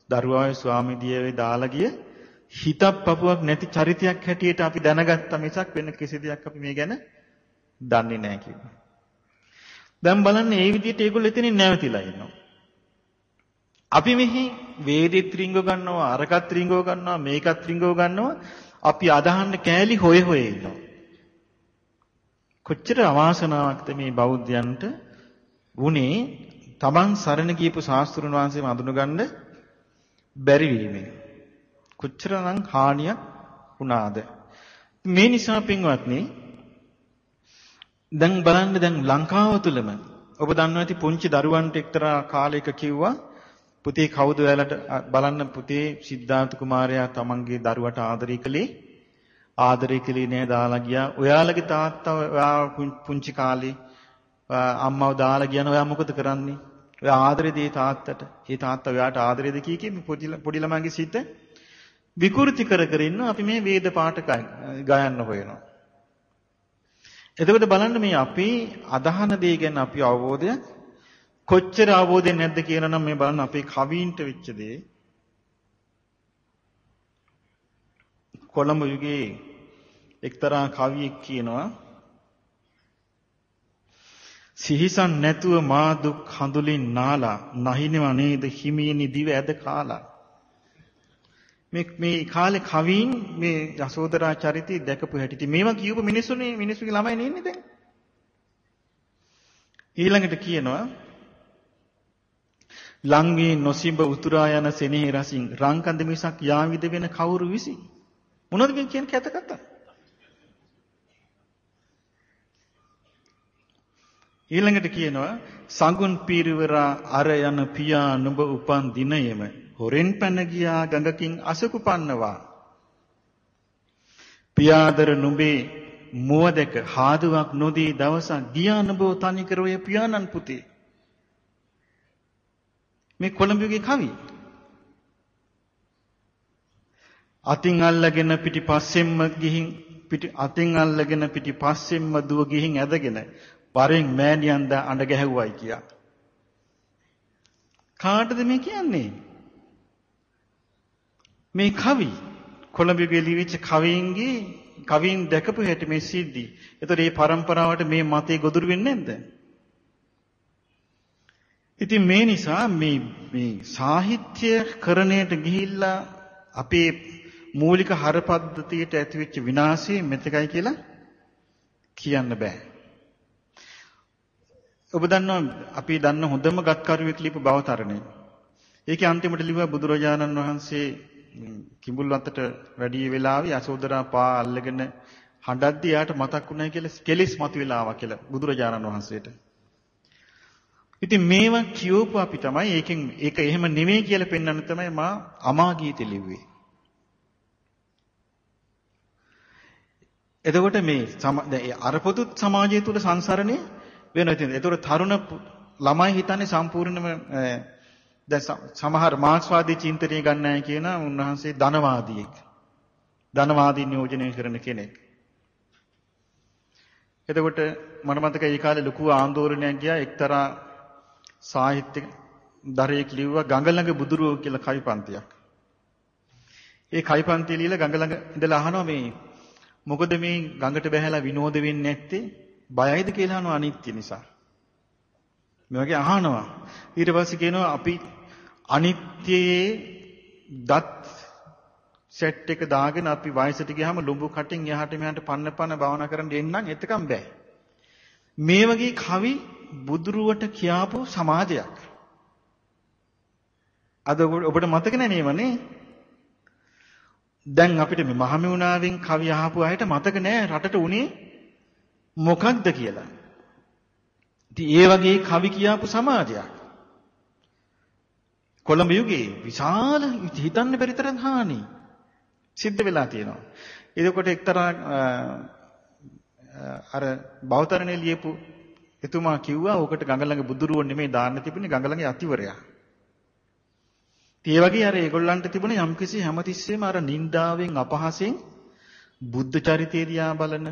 දරුවාවේ ස්වාමිදියවේ දාලා ගිය හිතක් පපුවක් නැති චරිතයක් හැටියට අපි දැනගත්තා මිසක් වෙන කිසි දෙයක් අපි මේ ගැන දන්නේ නැහැ කිව්වා. දැන් බලන්න මේ විදිහට ඒගොල්ලෝ එතනින් නැවතිලා ඉන්නවා. අපි මෙහි වේදෙත් රිංගව ගන්නවා අරකත් රිංගව ගන්නවා මේකත් රිංගව ගන්නවා. අපි අදහන්න කෑලි හොය හොය ඉන්නවා. කොච්චර අවාසනාවක්ද මේ බෞද්ධයන්ට වුණේ Taman සරණ ගියපු ශාස්ත්‍රුන් වහන්සේම අඳුනගන්න බැරි වීමෙන්. කොච්චරනම් හානියක් වුණාද? මේ නිසා පින්වත්නි දැන් බලන්න දැන් ලංකාව තුලම ඔබ දන්නවා ඇති පුංචි දරුවන්ට එක්තරා කාලයක කිව්වා පුතේ කවුද ඔයාලට බලන්න පුතේ සිද්ධාර්ථ කුමාරයා තමන්ගේ දරුවට ආදරය කළේ? ආදරය කළේ නෑ දාලා ගියා. ඔයාලගේ තාත්තා ඔයා පුංචි කාලේ අම්මව දාලා ගියන ඔයා මොකද කරන්නේ? ඔයා ආදරේ දී තාත්තට. ඒ තාත්තා ඔයාට ආදරේද කී කී පොඩි ළමයිගේ සිත විකෘති කර කර ඉන්න අපි මේ වේද පාඨ ගයන්න හොයනවා. එතකොට බලන්න මේ අපි අදහන දේ ගැන අපි අවබෝධය කොච්චර අවබෝධයක් නැද්ද කියලා නම් මේ බලන්න අපේ කවීන්ට වෙච්ච දේ කොළඹ යුගයේ එක්තරා කවියෙක් කියනවා සිහිසන් නැතුව මා දුක් හඳුලින් නාලා නැහිනව නේද හිමියනි දිව ඇද කාලා මේ මේ කාලේ කවීන් මේ යසෝදරා චරිතය දැකපු හැටි. ඉතින් මේවා කියූප මිනිස්සුනේ මිනිස්සුගේ ළමයි නෙන්නේ දැන්. ඊළඟට කියනවා ලංවී නොසිඹ උතුරා යන සෙනෙහි රසින් රංකඳ මිසක් යාවිද වෙන කවුරු විසින් මොනවද කියන්නේ කැත කතා ඊළඟට කියනවා සංගුන් පීරිවරා අර යන පියා නුඹ උපන් දිනයේම හොරෙන් පැන ගියා ගඟකින් අසකු පන්නවා. පියාදර නුඹේ මුව දෙක හාදුවක් නොදී දවසක් ගියා නුඹ තනි කර ඔය පියාණන් පුතේ. මේ කොළඹගේ කවි අතින් අල්ලගෙන පිටිපස්සෙන්ම ගිහින් පිටි අතින් අල්ලගෙන පිටිපස්සෙන්ම දුව ගිහින් ඇදගෙන වරෙන් මෑණියන්ද අඬ ගැහුවයි කියා. කාටද මේ කියන්නේ? මේ කවි කොළඹගේ ලිවිච්ච කවීන්ගේ කවීන් දැකපු හැටි මේ සිද්ධි. ඒතර මේ પરම්පරාවට මේ මතේ ගොදුරු වෙන්නේ නැද්ද? ඉතින් මේ නිසා මේ මේ සාහිත්‍ය කරණයට ගිහිල්ලා අපේ මූලික හරපද්ධතියට ඇතිවෙච්ච විනාශය මෙතකයි කියලා කියන්න බෑ. ඔබ දන්නවා අපි දන්න හොඳම ගත්කරුවෙක් ලියපු බවතරණේ. ඒකේ අන්තිමට ලිව්වා බුදුරජාණන් වහන්සේ කිඹුල් වත්තට වැඩි වෙලාවේ යසෝදරා පා අල්ලගෙන හඬද්දී යාට මතක් වුණා කියලා කෙලිස් මතුවලා ආවා කියලා බුදුරජාණන් වහන්සේට. ඉතින් මේවා කියවපු අපි තමයි ඒකෙන් ඒක එහෙම නෙමෙයි කියලා පෙන්වන්න තමයි මා අමා ගීත ලිව්වේ. එතකොට මේ දැන් අර පොදුත් සමාජය තුල සංසරණේ වෙනවා. ඉතින් ඒතකොට තරුණ ළමයි හිතන්නේ සම්පූර්ණයෙන්ම දැන් සමහර මාක්ස්වාදී චින්තනය ගන්නයි කියන උන්වහන්සේ ධනවාදියෙක්. ධනවාදී නියෝජනය කරන කෙනෙක්. එතකොට මට මතකයි ඒ කාලේ ලොකු ආందోලනයක් ගියා එක්තරා සාහිත්‍ය දරයෙක් ලිව්වා ගඟ ළඟ බුදුරුව කියලා කවි පන්තියක්. ඒ කවි පන්තිය ලියලා ගඟ ළඟ ඉඳලා අහනවා මේ මොකද මේ ගඟට බැහැලා විනෝද වෙන්නේ නැත්තේ? බයයිද කියලා අහනවා අනිත්‍ය නිසා. මේ වගේ අහනවා. ඊට පස්සේ කියනවා අපි අනිත්‍යයේ දත් සෙට් එක දාගෙන අපි වයසට ගියාම ලුඹු කටින් එහාට මෙහාට පන්න පන්න භාවනා කරන්න එන්නම් එතකම් බෑ. මේ වගේ කවි බුදුරුවට කියාපු සමාජයක්. අද ඔබට මතක නැනේමනේ දැන් අපිට මේ මහමෙවුනාවෙන් කවි අහපු අයට මතක නෑ රටට උනේ මොකක්ද කියලා. ඉතින් ඒ වගේ කවි කියාපු සමාජයක්. කොළඹ යුගයේ විශාල හිතන්න බැරි තරම් හානි සිද්ධ වෙලා තියෙනවා. එතකොට එක්තරා අර බෞතරණේ ලියපු එතුමා කිව්වා ඕකට ගඟ ළඟ බුදුරුව නෙමෙයි දාන්න තිබුණේ ගඟ ළඟ අතිවරයා. ඒ වගේ අර ඒගොල්ලන්ට තිබුණ යම්කිසි හැමතිස්සෙම අර නින්දාවෙන් අපහසෙන් බුද්ධ චරිතය දිහා බලන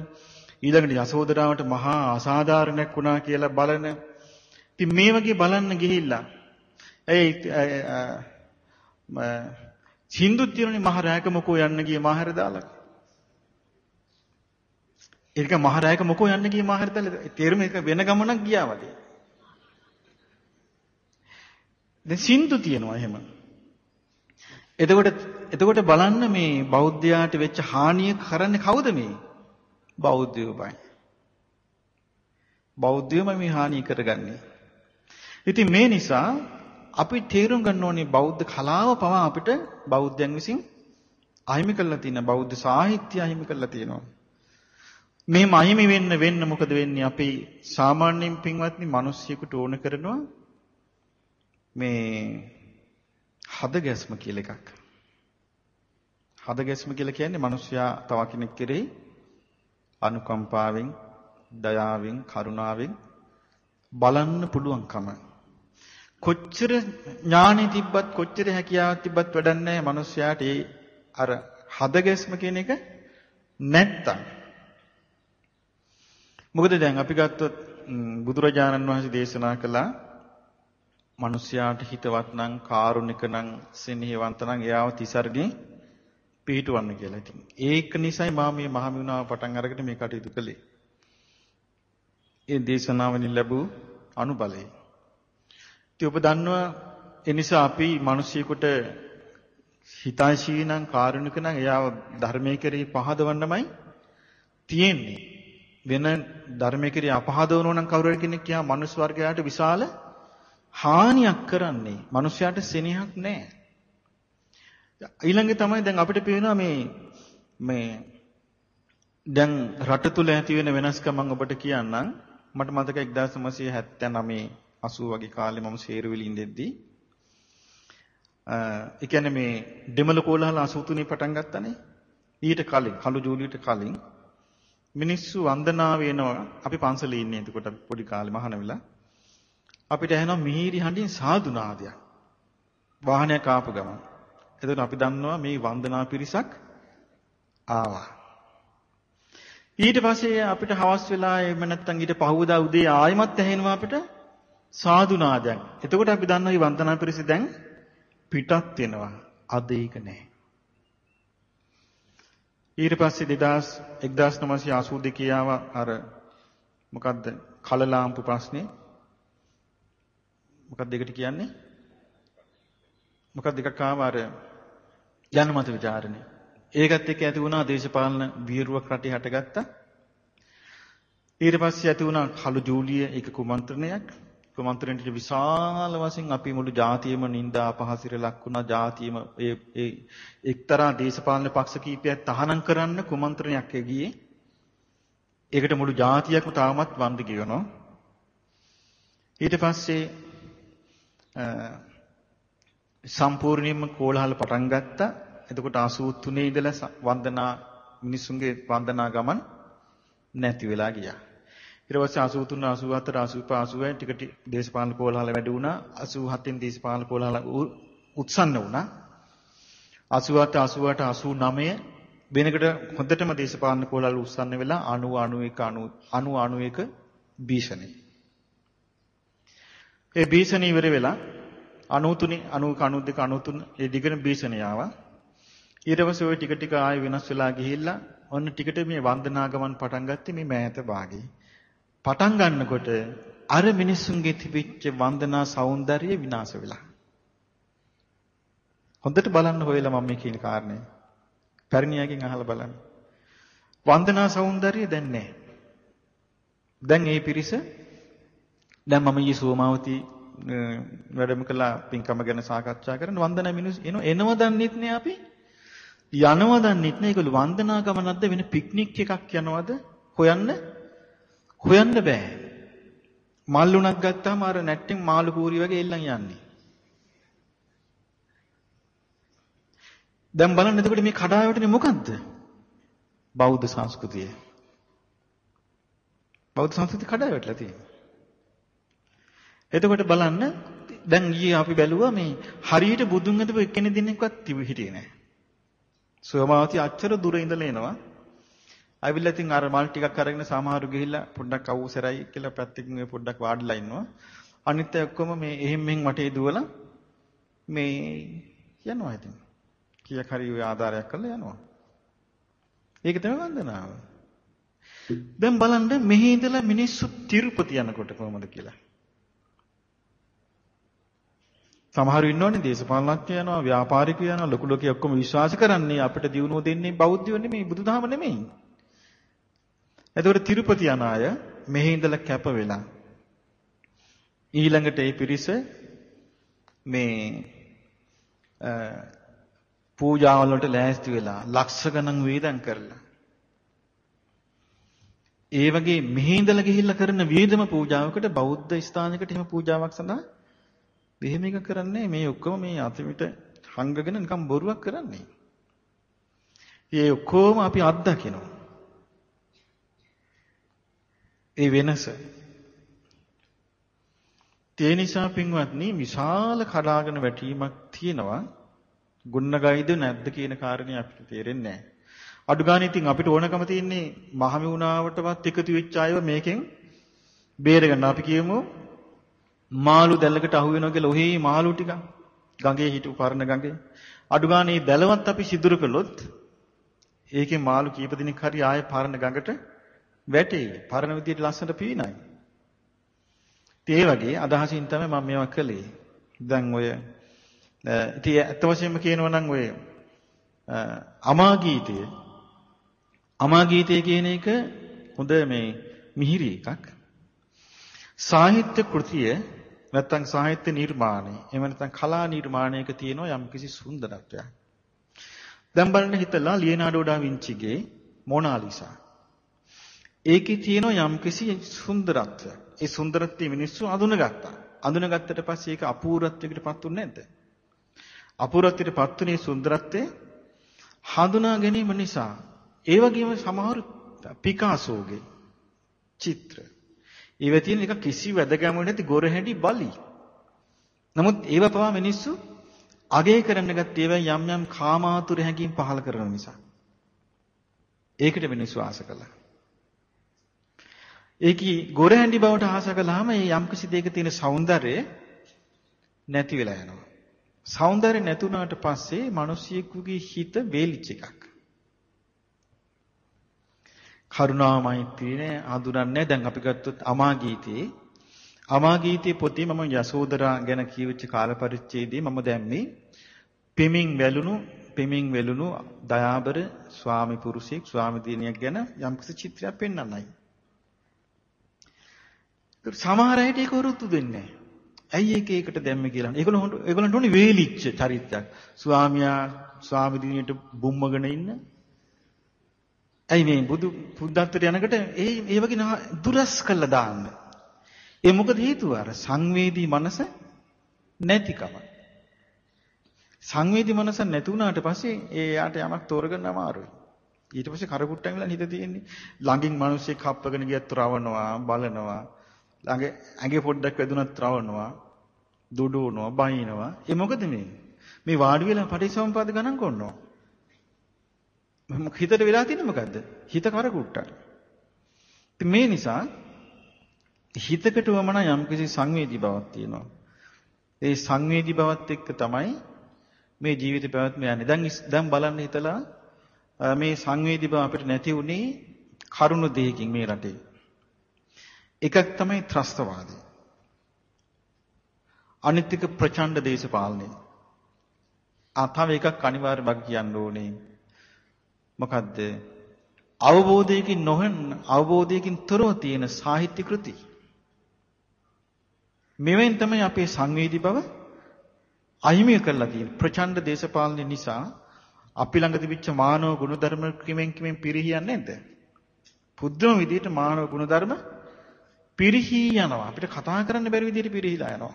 ඊළඟට යසෝදරාවට මහා අසාධාරණයක් වුණා කියලා බලන ඉතින් මේ වගේ බලන්න ගිහිල්ලා ඒ සින්දුත් තියෙනනේ මහ රෑක මොකෝ යන්න ගියේ මාහැර දාලා ඒක මහ රෑක මොකෝ යන්න ගියේ මාහැර දාලා තේරුම එක වෙන ගමනක් ගියා වගේ දැන් සින්දු තියෙනවා එහෙම එතකොට එතකොට බලන්න මේ බෞද්ධයාට වෙච්ච හානිය කරන්නේ කවුද මේ? බෞද්ධයෝමයි. බෞද්ධයෝම මේ හානිය කරගන්නේ. ඉතින් මේ නිසා අපි තේරුම් ගන්න ඕනේ බෞද්ධ කලාව පවා අපිට බෞද්ධයන් විසින් අහිමි කරලා තියෙන බෞද්ධ සාහිත්‍ය අහිමි කරලා තියෙනවා. මේ මහිමි වෙන්න වෙන්න මොකද වෙන්නේ අපි සාමාන්‍යයෙන් පින්වත්නි මිනිස්සුෙකුට ඕන කරනවා මේ හද ගැස්ම කියලා එකක්. හද ගැස්ම කියලා කියන්නේ මිනිස්සයා තව කෙනෙක් කෙරෙහි අනුකම්පාවෙන්, දයාවෙන්, කරුණාවෙන් බලන්න පුළුවන්කම. කොච්චර ඥානෙ තිබ්බත් කොච්චර හැකියාවක් තිබ්බත් වැඩක් නැහැ මිනිස්සයාට ඒ අර හද ගැස්ම කියන එක නැත්තම් මොකද දැන් අපි ගත්තොත් බුදුරජාණන් වහන්සේ දේශනා කළා මිනිස්යාට හිතවත් නම් කාරුණික නම් සෙනෙහවන්ත නම් එයාව තිසරණේ පිහිටවන්න කියලා. ඉතින් ඒක නිසයි මම මේ මහමිුණාව පටන් අරගෙන මේ කටයුතු කළේ. ඒ දේශනාවලින් ලැබූ අනුබලය. ඉතින් ඔබ දන්නවා ඒ නිසා අපි මිනිසියෙකුට හිතයිශී නම් කාරුණික නම් එයාව ධර්මයේ කෙරෙහි පහදවන්නමයි තියෙන්නේ. වෙන ධර්මයේ කෙරෙහි අපහදවනෝ නම් කවුරු හරි කෙනෙක් කියා මනුස්ස වර්ගයාට විශාල හානියක් කරන්නේ. මිනිස්යාට සෙනෙහක් නැහැ. ඊළඟේ තමයි දැන් අපිට පේනවා මේ මේ දැන් රට තුල ඇති වෙන වෙනස්කම් මම ඔබට කියන්නම්. මට මතක 1979 80 වගේ කාලේ මම ශේරුවිලි ඉඳෙද්දී ඒ කියන්නේ මේ දෙමළ කෝලහල 83 පටන් ගත්තනේ. ඊට කලින් කළු ජූලියට කලින් මිනිස්සු වන්දනා වෙනවා. අපි පන්සලේ ඉන්නේ එතකොට පොඩි කාලේ මහාන වෙලා. අපිට ඇහෙනවා මිහිරි හඬින් සාදු නාදයක්. වාහනයක් ආපු ගමන්. එතකොට අපි දන්නවා මේ වන්දනා පිරිසක් ආවා. ඊට පස්සේ අපිට හවස් වෙලා එහෙම නැත්නම් ඊට පහුවදා උදේ ආයෙමත් ඇහෙනවා අපිට සාදු නාදයක්. එතකොට අපි දන්නවා මේ වන්දනා පිරිස දැන් පිටත් වෙනවා. අද ඒක නැහැ. ඊට පස්සේ 2000 1982 ආව අර මොකද්ද? කලලාම්පු ප්‍රශ්නේ. මොකක්ද ඒකට කියන්නේ? මොකක්ද එකක් ආව අර ජනමත ਵਿਚාරණය ඒකත් එක්ක ඇති වුණා දේශපාලන වීරුවක් රටේ හටගත්තා. ඊට පස්සේ ඇති වුණා කළු ජූලිය ඒක කුමන්ත්‍රණයක්. කුමන්ත්‍රණයට විශාල වශයෙන් අපි මුළු ජාතියම නිന്ദා අපහාසිර ලක් වුණා ජාතියම ඒ ඒ එක්තරා දේශපාලන පක්ෂ කීපයක් තහනම් කරන්න කුමන්ත්‍රණයක් ගියේ ඒකට මුළු ජාතියක්ම තාමත් වන්දි කියනවා. ඊට පස්සේ සම්පූර්ණයෙන්ම කෝලහල පටන් ගත්තා. එතකොට 83 ඉඳලා වන්දනා මිනිසුන්ගේ වන්දනා ගමන් නැති වෙලා ගියා. ඊට පස්සේ 83 84 85 86 ටික ටික දේශපාලන කෝලහල වැඩි වුණා. 87 න් දේශපාලන කෝලහල උත්සන්න වුණා. 88 88 89 වෙනකට හොඳටම දේශපාලන කෝලහල උත්සන්න වෙලා 90 91 90 91 භීෂණේ ඒ භීෂණ ඉවර වෙලා 93 90 92 93 ඒ දිගට භීෂණ ආවා. ඊට පස්සේ ওই ටික ටික ආයෙ වෙනස් වෙලා ගිහිල්ලා ඔන්න ටිකට මේ වන්දනා ගමන් පටන් ගත්තේ මේ මෑත භාගේ පටන් ගන්නකොට අර මිනිස්සුන්ගේ තිබිච්ච වන්දනා సౌందර්යය විනාශ වෙලා. හොඳට බලන්න හොයලා මම මේ කියන කාරණේ. පරිණියගෙන් අහලා බලන්න. වන්දනා సౌందර්යය දැන් නැහැ. දැන් මේ පිරිස දැන් මම ඊ සෝමාවති වැඩම කළා පින්කම ගැන සාකච්ඡා කරන වන්දනා මිනිස් එන එනව දන්නෙත් නෑ අපි යනව දන්නෙත් නෑ ඒගොල්ලෝ වන්දනා ගමනක්ද වෙන පික්නික් එකක් යනවද හොයන්න හොයන්න බෑ. මල් උණක් ගත්තාම අර නැට්ටෙන් මාළු කූරි වගේ එල්ලන් යන්නේ. දැන් බලන්න එතකොට මේ කඩාවැටෙන්නේ මොකද්ද? බෞද්ධ සංස්කෘතිය. බෞද්ධ සංස්කෘතිය කඩාවැටලා තියෙනවා. එතකොට බලන්න දැන් ඊයේ අපි බැලුවා මේ හරියට බුදුන් අදපු එක්කෙනෙක් දිනෙකවත් තිබු හිටියේ නැහැ. සෝමාවති අච්චර දුර ඉඳලා එනවා. ඇවිල්ලා ඉතින් අර මල් ටිකක් අරගෙන සමහරු ගිහිල්ලා පොඩ්ඩක් අවුසරයි කියලා පැත්තකින් ඔය පොඩ්ඩක් වාඩිලා ඉන්නවා. අනිත් අය ඔක්කොම මේ එහෙම් මෙහෙන් වටේ දුවලා මේ යනවා ඉතින්. කීයක් හරි ඔය ආධාරයක් කරලා යනවා. ඒක තමයි වන්දනාව. දැන් බලන්න මෙහි ඉඳලා මිනිස්සු තිරුපති යනකොට කොහොමද කියලා. සමහරු ඉන්නෝනේ දේශපාලනඥයෝ යනවා ව්‍යාපාරිකයෝ යනවා ලොකු ලොකු ඔක්කොම විශ්වාස කරන්නේ අපිට දිනුව දෙන්නේ බෞද්ධයෝ නෙමෙයි බුදුදහම නෙමෙයි. එතකොට තිරුපති යන අය මෙහි ඉඳලා කැප වෙලා ඊළඟට ඒ පිරිස මේ පූජාවල් වලට ලෑස්ති වෙලා ලක්ෂ ගණන් වේදම් කරලා ඒ වගේ මෙහි ගිහිල්ලා කරන වේදම පූජාවකට බෞද්ධ ස්ථානයකට එහෙම පූජාවක් සඳහා මෙහෙම එක කරන්නේ මේ ඔක්කොම මේ අතමිට හංගගෙන නිකන් බොරුවක් කරන්නේ. ඒ ඔක්කොම අපි අත්දකිනවා. ඒ වෙනස. ඒ නිසා පින්වත්නි විශාල කඩාගෙන වැටීමක් තියෙනවා. ගුණගයිද නැද්ද කියන කාරණේ අපිට තේරෙන්නේ නැහැ. අඩු ගානේ ඉතින් අපිට ඕනකම තියෙන්නේ මහමෙවුනාවටවත් එකතු වෙච්ච අයව මේකෙන් බේරගන්න. අපි කියමු මාළු දැල්ලකට අහු වෙනවා කියලා ඔහේ මාළු ටික ගඟේ හිටු පරණ ගඟේ අඩු ගානේ දැලවත් අපි සිදුරු කළොත් ඒකේ මාළු කීප දිනක් හරි ආයේ පරණ ගඟට වැටෙයි. පරණ විදියට ලස්සනට පීනයි. ඒ වගේ අදහසින් තමයි මම මේවා කළේ. දැන් ඔය ඉතින් අත වශයෙන්ම කියනවා නම් ඔය අමා ගීතය අමා ගීතය කියන එක හොඳ මේ මිහිරි එකක්. සාහිත්‍ය කෘතිය නැත්තම් සාහිත්‍ය නිර්මාණය එහෙම නැත්තම් කලා නිර්මාණයක තියෙන යම්කිසි සුන්දරත්වයක්. දැන් බලන්න හිතලා ලියනාඩෝ ඩා වින්චිගේ මොනාලිසා. ඒකේ තියෙන යම්කිසි සුන්දරත්වයක්. ඒ සුන්දරත්වය මිනිස්සු අඳුනගත්තා. අඳුනගත්තට පස්සේ ඒක අපූර්වත්වයකට පත්ුනේ නැද්ද? අපූර්වත්වයට පත්ුනේ සුන්දරත්වය හඳුනා ගැනීම නිසා ඒ වගේම සමහර පිකාසෝගේ චිත්‍ර. ඒව තියෙන එක කිසි වැදගැමුව නැති ගොරහැඩි බලි. නමුත් ඒව පවා මිනිස්සු අගය කරන්න ගත්ත ඒවා යම් යම් කාමාතුර හැඟීම් පහල කරන නිසා. ඒකට මිනිස්සු ආස කළා. ඒකී ගොරහැඬි බවට ආස කළාම ඒ යම්කිසි දෙයක තියෙන సౌందර්යය නැති වෙලා යනවා. సౌందර්ය නැතුණාට පස්සේ මිනිසියෙකුගේ හිත වේලිච් එකක්. කරුණා මෛත්‍රිය නේ හඳුනන්නේ දැන් අපි ගත්තොත් අමා ගීතේ අමා ගීතේ පොතේ මම යසෝදරා ගැන කියවිච්ච කාල පරිච්ඡේදයේ මම දැම්මේ පෙමින් වැළුණු පෙමින් වැළුණු දයාබර ස්වාමි පුරුෂයෙක් ස්වාමි දිනියක් ගැන යම්කිසි චිත්‍රයක් පෙන්වන්නයි. සමහර අයට ඒක වරුත්තු දෙන්නේ නැහැ. ඇයි ඒක ඒකට දැම්මේ කියලා. ඒගොල්ලෝ ඒගොල්ලන්ට ඕනේ වේලිච්ච චරිතයක්. ස්වාමියා ස්වාමි දිනියට බුම්මගෙන ඉන්න ඇයි මේ බුදු බුද්ධත්වයට යනකොට ඒ ඒ වගේ දුරස් කළා දාන්න. ඒ මොකද හේතුව අර සංවේදී මනස නැතිකම. සංවේදී මනස නැති වුණාට පස්සේ ඒ යාට යමක් තෝරගන්න අමාරුයි. ඊට පස්සේ කරකුට්ටන් වෙලා හිත තියෙන්නේ. ළඟින් මිනිස්සෙක් හප්පගෙන ගියත් රවණනවා, බලනවා. ළඟ ඇඟේ පොඩ්ඩක් වැදුනත් රවණනවා, දුඩුවනවා, බයිනවා. ඒ මොකද මේ? මේ වාඩි වෙලා පටිසම්පාද ගණන් කරනවා. හිතට වෙලා තියෙන්නේ මොකද්ද? හිත කරකුට්ටන. ඉතින් මේ නිසා හිතකට වමන යම්කිසි සංවේදී බවක් තියෙනවා. ඒ සංවේදී බවත් එක්ක තමයි මේ ජීවිතේ පැවැත්ම යන්නේ. දැන් දැන් බලන්න හිතලා මේ සංවේදී බව අපිට නැති වුණේ කරුණු දෙකකින් මේ රටේ. එකක් තමයි ත්‍රස්තවාදී. අනිත් එක ප්‍රචණ්ඩ දේශපාලනය. ආ තව එකක් අනිවාර්යයෙන් කියන්න ඕනේ. මොකද්ද? අවබෝධයකින් නොහන් අවබෝධයකින් තොරව තියෙන සාහිත්‍ය කෘති. මෙවෙන් තමයි අපේ සංවේදී බව අහිමි කරලා තියෙන්නේ. ප්‍රචණ්ඩ දේශපාලන නිසා අපි ළඟ තිබිච්ච මානව ගුණධර්ම කිමෙන් කිමෙන් පිරිහියන්නේ නැද්ද? පුදුම විදිහට මානව ගුණධර්ම පිරිහී යනවා. අපිට කතා කරන්න බැරි විදිහට පිරිහිලා යනවා.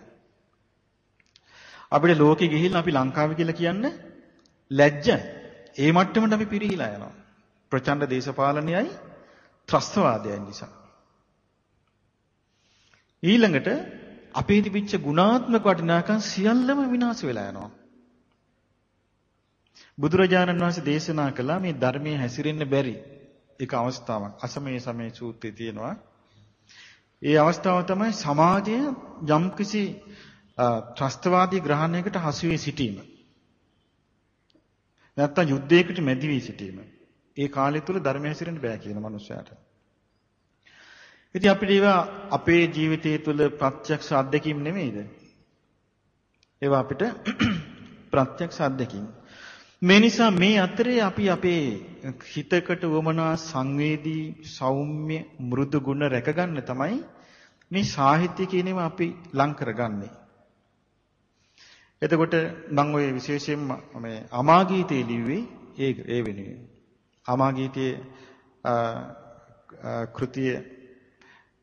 අපිට ලෝකෙ ගිහිල්ලා අපි ලංකාවේ කියලා කියන්න ලැජ්ජයි. ඒ මට්ටමට අපි පිරිහිලා යනවා. ප්‍රචණ්ඩ දේශපාලනයයි ත්‍රස්තවාදයයි නිසා. ඊළඟට අපේ තිබිච්ච ගුණාත්මක වටිනාකම් සියල්ලම විනාශ වෙලා යනවා. බුදුරජාණන් වහන්සේ දේශනා කළා මේ ධර්මයේ හැසිරෙන්න බැරි එක අවස්ථාවක්. අසමේ සමේ සූත්‍රයේ තියෙනවා. ඒ අවස්ථාව තමයි සමාජය යම්කිසි ත්‍රස්තවාදී ග්‍රහණයකට හසු වී සිටීම. නැත්තම් යුද්ධයකට මැදි වී සිටීම. ඒ කාලය තුල ධර්මය හැසිරෙන්න බෑ කියන මනුස්සයාට. ඉතින් අපිට ඒවා අපේ ජීවිතය තුළ ප්‍රත්‍යක්ෂ අත්දැකීම් නෙමෙයිද? ඒවා අපිට ප්‍රත්‍යක්ෂ අත්දැකීම්. මේ නිසා මේ අතරේ අපි අපේ හිතකට වමනා සංවේදී සෞම්‍ය මෘදු ගුණ රැකගන්න තමයි මේ සාහිත්‍ය කියන ඒවා අපි ලං කරගන්නේ. එතකොට මම ওই විශේෂයෙන්ම මේ අමාගීතේ ලිව්වේ ඒ ඒ වෙනුවෙන්. අමාගීතයේ කෘතිය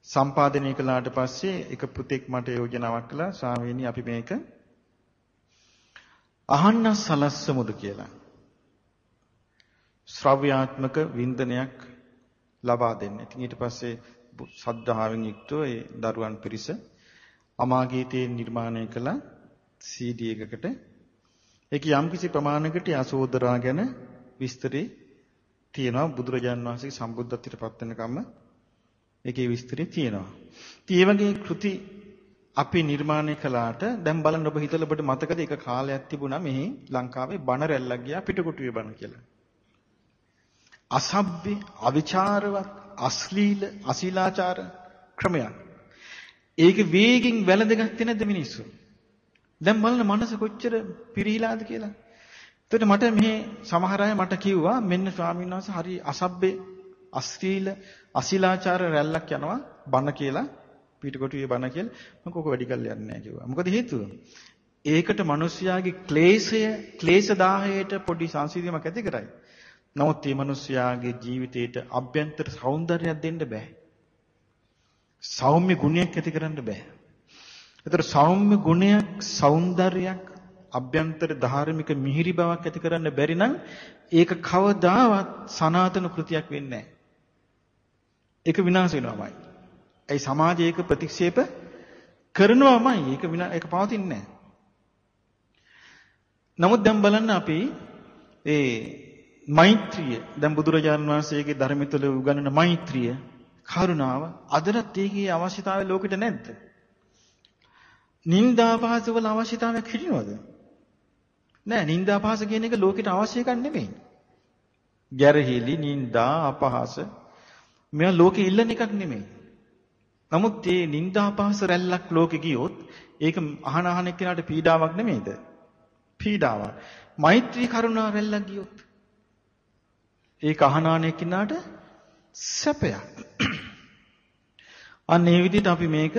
සම්පාදනය කළාට පස්සේ එක පුතෙක් මට යෝජනාවක් කළා ස්වාමීනි අපි මේක අහන්න සලස්සමුද කියලා. ශ්‍රව්‍යාත්මක වින්දනයක් ලබා දෙන්න. ඉතින් ඊට පස්සේ සද්ධාවෙන් යුක්තව ඒ දරුවන් පිරිස අමාගීතේ නිර්මාණය කළ CD එකකට ඒක යම්කිසි ප්‍රමාණයකට යසෝදරා ගැන විස්තරي තියෙනවා බුදුරජාන් වහන්සේගේ සම්බුද්ධත්වයට පත් වෙනකම්ම ඒකේ විස්තරي තියෙනවා. ඉතින් මේ වගේ කෘති අපි නිර්මාණය කළාට දැන් බලන්න ඔබ හිතලා ඔබට මතකද එක කාලයක් තිබුණා මෙහි ලංකාවේ බණ රැල්ලක් ගියා පිටකොටුවේ බණ කියලා. අසභ්‍ය, අවිචාරවත්, අශ්ලීල, අශීලාචාර ක්‍රමයක්. ඒක වේගින් වැළඳගත්තේ නැද්ද මිනිස්සු? දැන් බලන්න මනස කොච්චර පිරිහිලාද කියලා. එතකොට මට මේ සමහර අය මට කිව්වා මෙන්න ස්වාමීන් වහන්සේ හරි අසභ්‍ය, අශ්ලීල, අශීලාචාර රැල්ලක් යනවා බණ කියලා පීටකොටුවේ බණ කියලා මම කෝක වැඩි කල් යන්නේ නැහැ කිව්වා. මොකද හේතුව? ඒකට මිනිස්යාගේ ක්ලේශය, ක්ලේශ 1000ට පොඩි සංසිඳීමක් ඇති කරයි. නමුත් මේ මිනිස්යාගේ ජීවිතයට අභ්‍යන්තර సౌందර්යයක් දෙන්න බෑ. සෞම්‍ය ගුණයක් ඇති කරන්න බෑ. ඒතර සෞම්‍ය ගුණයක්, సౌందර්යයක්, අභ්‍යන්තර ධාර්මික මිහිරි බවක් ඇති කරන්න බැරි නම් ඒක කවදාවත් සනාතන කෘතියක් වෙන්නේ නැහැ. ඒක විනාශ වෙනවාමයි. ඒ සමාජය ඒක ප්‍රතික්ෂේප කරනවාමයි. ඒක විනා ඒක පවතින්නේ නැහැ. නමුත් දැන් බලන්න අපි ඒ මෛත්‍රිය දැන් බුදුරජාණන් වහන්සේගේ ධර්මය තුළ උගන්වන මෛත්‍රිය කරුණාව අදටත් ඒකේ අවශ්‍යතාවය ලෝකෙට නැද්ද? නින්දාපහස වල අවශ්‍යතාවයක් හිටිනවද? නෑ නින්දාපහස කියන එක ලෝකෙට අවශ්‍ය එකක් නෙමෙයි. ගැරහිලි නින්දා අපහාස මේවා ලෝකෙ ඉල්ලන එකක් නෙමෙයි. නමුත් මේ නිന്ദාපහස රැල්ලක් ලෝකෙ ගියොත් ඒක අහන අහන එක්කෙනාට පීඩාවක් නෙමෙයිද? පීඩාවක්. මෛත්‍රී කරුණා රැල්ලක් ගියොත් ඒක අහන අහන එක්කෙනාට සැපයක්. අන්න ඒ විදිහට අපි මේක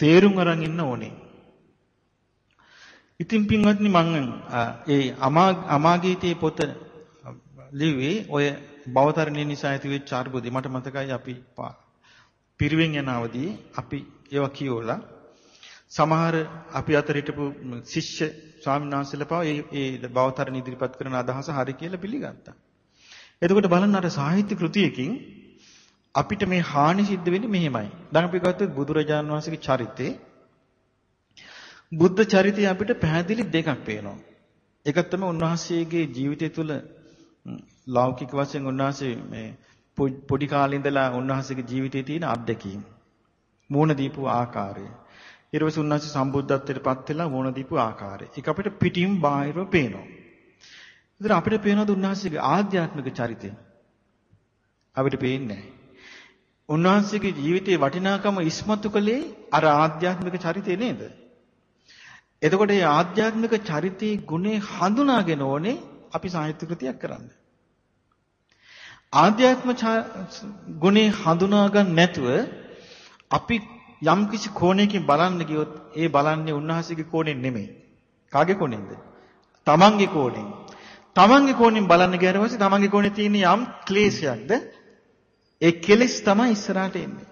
තේරුම් අරන් ඉන්න ඕනේ. ඉතින් පින්වත්නි මම ඒ අමාගීතේ පොත ලිව්වේ ඔය බවතරණය නිසා ඇතිවෙච්ච අර්බුදේ මට මතකයි අපි පිරිවෙන් යන අවදී අපි ඒවා කියවලා සමහර අපි අතර හිටපු ශිෂ්‍ය ස්වාමීන් වහන්සේලා පවා ඒ ඒ බවතරණ ඉදිරිපත් කරන අදහස හරි කියලා පිළිගත්තා. එතකොට බලන්න අර සාහිත්‍ය කෘතියකින් අපිට මේ හානි සිද්ධ වෙන්නේ මෙහෙමයි. දැන් අපි ගත්තොත් බුදුරජාන් වහන්සේගේ චරිතේ බුද්ධ චරිතය අපිට පැහැදිලි දෙකක් පේනවා. එකක් තමයි උන්වහන්සේගේ ජීවිතය තුළ ලෞකික වශයෙන් උන්වහන්සේ මේ පොඩි කාලේ ඉඳලා උන්වහන්සේගේ ජීවිතයේ තියෙන අත්දැකීම්. මූණ දීපු ආකාරය. ඊට පස්සේ උන්වහන්සේ සම්බුද්ධත්වයට පත් වෙලා මූණ දීපු ආකාරය. ඒක අපිට පිටින් බාහිරව පේනවා. ඉතින් අපිට පේනවද උන්වහන්සේගේ ආධ්‍යාත්මික චරිතය? අපිට පේන්නේ උන්වහන්සේගේ ජීවිතයේ වටිනාකම ඉස්මතු කළේ අර ආධ්‍යාත්මික චරිතය නේද? එතකොට මේ ආධ්‍යාත්මික චරිතයේ ගුණේ හඳුනාගෙන ඕනේ අපි සාහිත්‍ය කෘතියක් කරන්න. ආධ්‍යාත්ම ගුණේ හඳුනා ගන්න නැතුව අපි යම් කිසි කෝණයකින් බලන්න ගියොත් ඒ බලන්නේ උන්වහන්සේගේ කෝණයෙන් නෙමෙයි. කාගේ කෝණයෙන්ද? තමන්ගේ කෝණයෙන්. තමන්ගේ කෝණයෙන් බලන්න ගියාට පස්සේ තමන්ගේ කෝණේ තියෙන යම් ක්ලේශයක්ද ඒ කෙලෙස් තමයි ඉස්සරහට එන්නේ.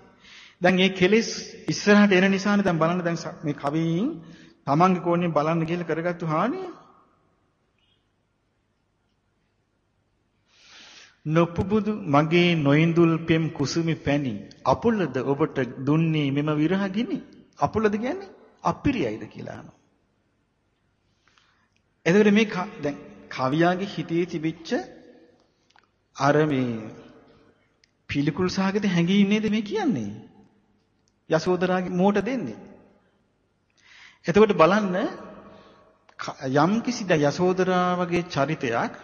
දැන් මේ කෙලෙස් ඉස්සරහට එන නිසානේ දැන් බලන්න දැන් මේ කවියින් තමන්ගේ කෝණයෙන් බලන්න කියලා කරගත්තු හානිය නොපුබුදු මගේ නොයිඳුල් පෙම් කුසුමි පැණි. අපුලද ඔබට දුන්නේ මෙම විරහගිනි අපුලද කියන්නේ අපිරියයිද කියලා අහනවා. එතකොට මේ දැන් කවියාගේ හිතේ තිබිච්ච අර මේ පිළිකුල් සහගත හැඟීම් නේද මේ කියන්නේ? යසෝදරාගේ මෝට දෙන්නේ. එතකොට බලන්න යම් කිසි ද යසෝදරා වගේ චරිතයක්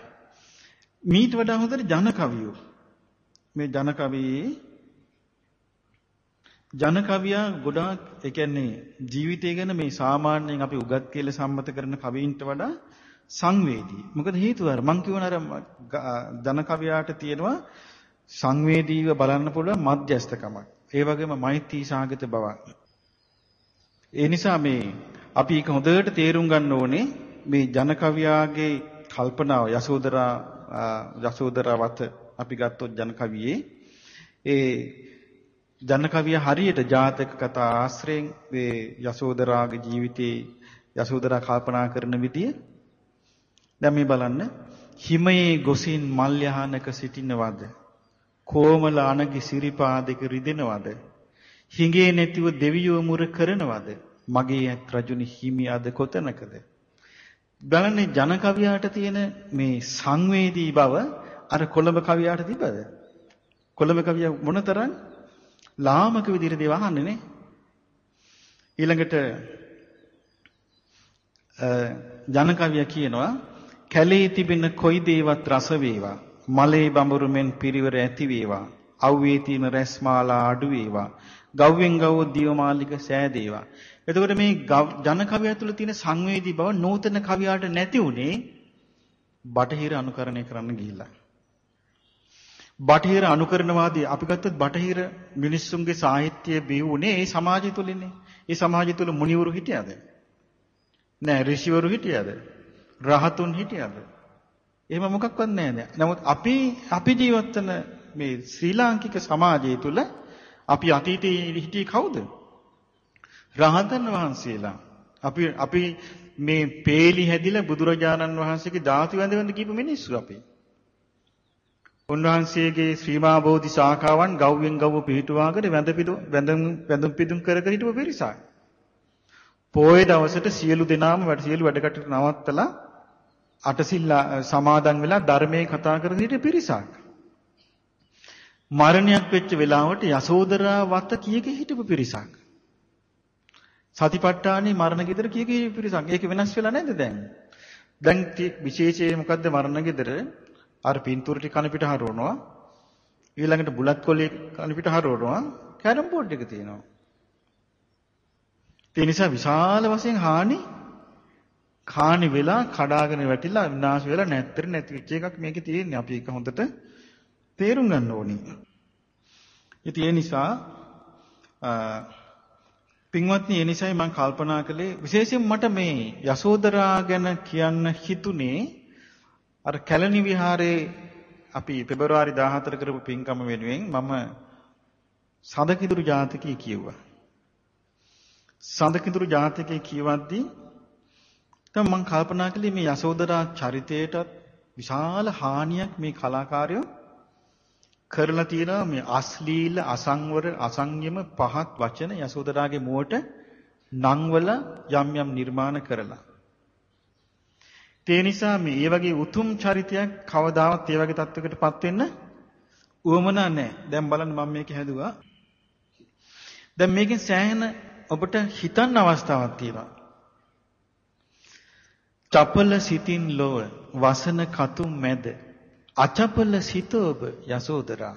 මීට වඩා හොඳට ජන කවියෝ මේ ජන කවියේ ජන කවියා ගොඩාක් ඒ කියන්නේ ජීවිතය ගැන මේ සාමාන්‍යයෙන් අපි උගත් කියලා සම්මත කරන කවීන්ට වඩා සංවේදී. මොකද හේතුව අර මං කියවන අර ජන කවියාට තියෙනවා සංවේදීව බලන්න පුළුවන් මධ්‍යස්තකමක්. ඒ වගේම මෛත්‍රී සාගත බවක්. ඒ නිසා මේ අපි ඒක හොඳට තේරුම් ගන්න ඕනේ මේ ජන කවියාගේ කල්පනාව යසෝදරා යසෝදරාවත අපි ගත්තොත් ජන කවියේ ඒ ජන කවිය හරියට ජාතක කතා ආශ්‍රයෙන් මේ යසෝදරාගේ ජීවිතේ යසෝදරා කල්පනා කරන විදිය. දැන් මේ බලන්න හිමයේ ගොසින් මල් යහනක සිටිනවද? කොමල අනගි සිරිපාදක රිදෙනවද? හිඟේ නැතිව දෙවියෝ මුර කරනවද? මගේ ඇත් රජුනි හිමි අද කොතනකද? බලන්නේ ජන කවියාට තියෙන මේ සංවේදී බව අර කොළඹ කවියාට තිබද කොළඹ කවියා මොනතරම් ලාමක විදිහට දේව අහන්නේ නේ. ඊළඟට ජන කවියා කියනවා කැලේ තිබෙන කොයි දේවත් රස වේවා? මලේ බඹරු මෙන් පිරිවර ඇති වේවා? අව්වේ තියෙන රැස් මාලා අඩු වේවා? ගව්වෙන් ගව්ව දියමාලික සෑදේවා එතකොට මේ ජන කවිය තුළ තියෙන සංවේදී බව නූතන කවියාට නැති උනේ බටහිර අනුකරණය කරන්න ගිහිල්ලා. බටහිර අනුකරණවාදී අපි ගත්තොත් බටහිර මිනිස්සුන්ගේ සාහිත්‍යය බිහුනේ ඒ සමාජය තුලින්නේ. ඒ සමාජය තුල මුනිවරු හිටියද? නෑ ඍෂිවරු හිටියද? රහතුන් හිටියද? එහෙම මොකක්වත් නෑ නෑ. නමුත් අපි අපි ජීවත් මේ ශ්‍රී ලාංකික සමාජය තුල අපි අතීතයේ හිටියේ කවුද? රහතන් වහන්සේලා. අපි අපි මේ peeli හැදිලා බුදුරජාණන් වහන්සේගේ ධාතු වැඳ වැඳ කියපු මිනිස්සු අපි. උන්වහන්සේගේ ශ්‍රීමා බෝධි ශාඛාවන් ගව්වෙන් ගව්ව පිහිටුවාගෙන වැඳ පිටු වැඳුම් වැඳුම් පිටුම් කර කර හිටපු පිරිසක්. පොයේ දවසට සියලු දෙනාම වැඩ සියලු වැඩ කටයුතු නවත්තලා අටසිල් සමාදන් වෙලා ධර්මයේ කතා කරන හිටපු පිරිසක්. මරණයක් වෙච්ච වෙලාවට යසෝදරා වත කීක හිටපු පිරිසක්. සතිපට්ඨානේ මරණ ගෙදර කී කී පිරිසක්. ඒක වෙනස් වෙලා නැද්ද දැන්? දැන් විශේෂයෙන් මොකද්ද මරණ ගෙදර? අර පින්තූර ටික කන පිට හරවනවා. ඊළඟට බුලත් කොලේ කන පිට හරවනවා. කැරම් බෝඩ් එක තියෙනවා. ඒ නිසා විශාල වශයෙන් හානි කාණි වෙලා කඩාගෙන වැටිලා විනාශ වෙලා නැත්තර නැති වෙච්ච එකක් මේකේ තියෙන්නේ. අපි ඒක හොඳට තේරුම් ගන්න ඕනි. ඉතින් ඒ නිසා පින්වත්නි ඒ නිසයි මම කල්පනා කළේ විශේෂයෙන් මට මේ යසෝදරා ගැන කියන්න හිතුනේ අර කැලණි විහාරේ අපි පෙබරවාරි 14 කරපු පින්කම වෙනුවෙන් මම සඳකිඳුරු ජාතකය කියෙව්වා. සඳකිඳුරු ජාතකය කියවද්දී දැන් මම කල්පනා කළේ මේ යසෝදරා චරිතයටත් විශාල හානියක් මේ කලාකාරයෝ කරලා තියෙනවා මේ අශ්ලීල අසංවර අසංයම පහත් වචන යසෝදරාගේ මුවට නංවල යම් යම් නිර්මාණ කරලා. ඒ නිසා මේ මේ වගේ උතුම් චරිතයක් කවදාවත් ඒ වගේ තත්වයකටපත් වෙන්න උවමනා නැහැ. දැන් බලන්න මම මේක හැදුවා. දැන් මේකෙන් සෑහෙන ඔබට හිතන්න අවස්ථාවක් තියෙනවා. චපල සිතින් ලොව වසන කතුම් මැද අචපල සිත ඔබ යසෝදරා.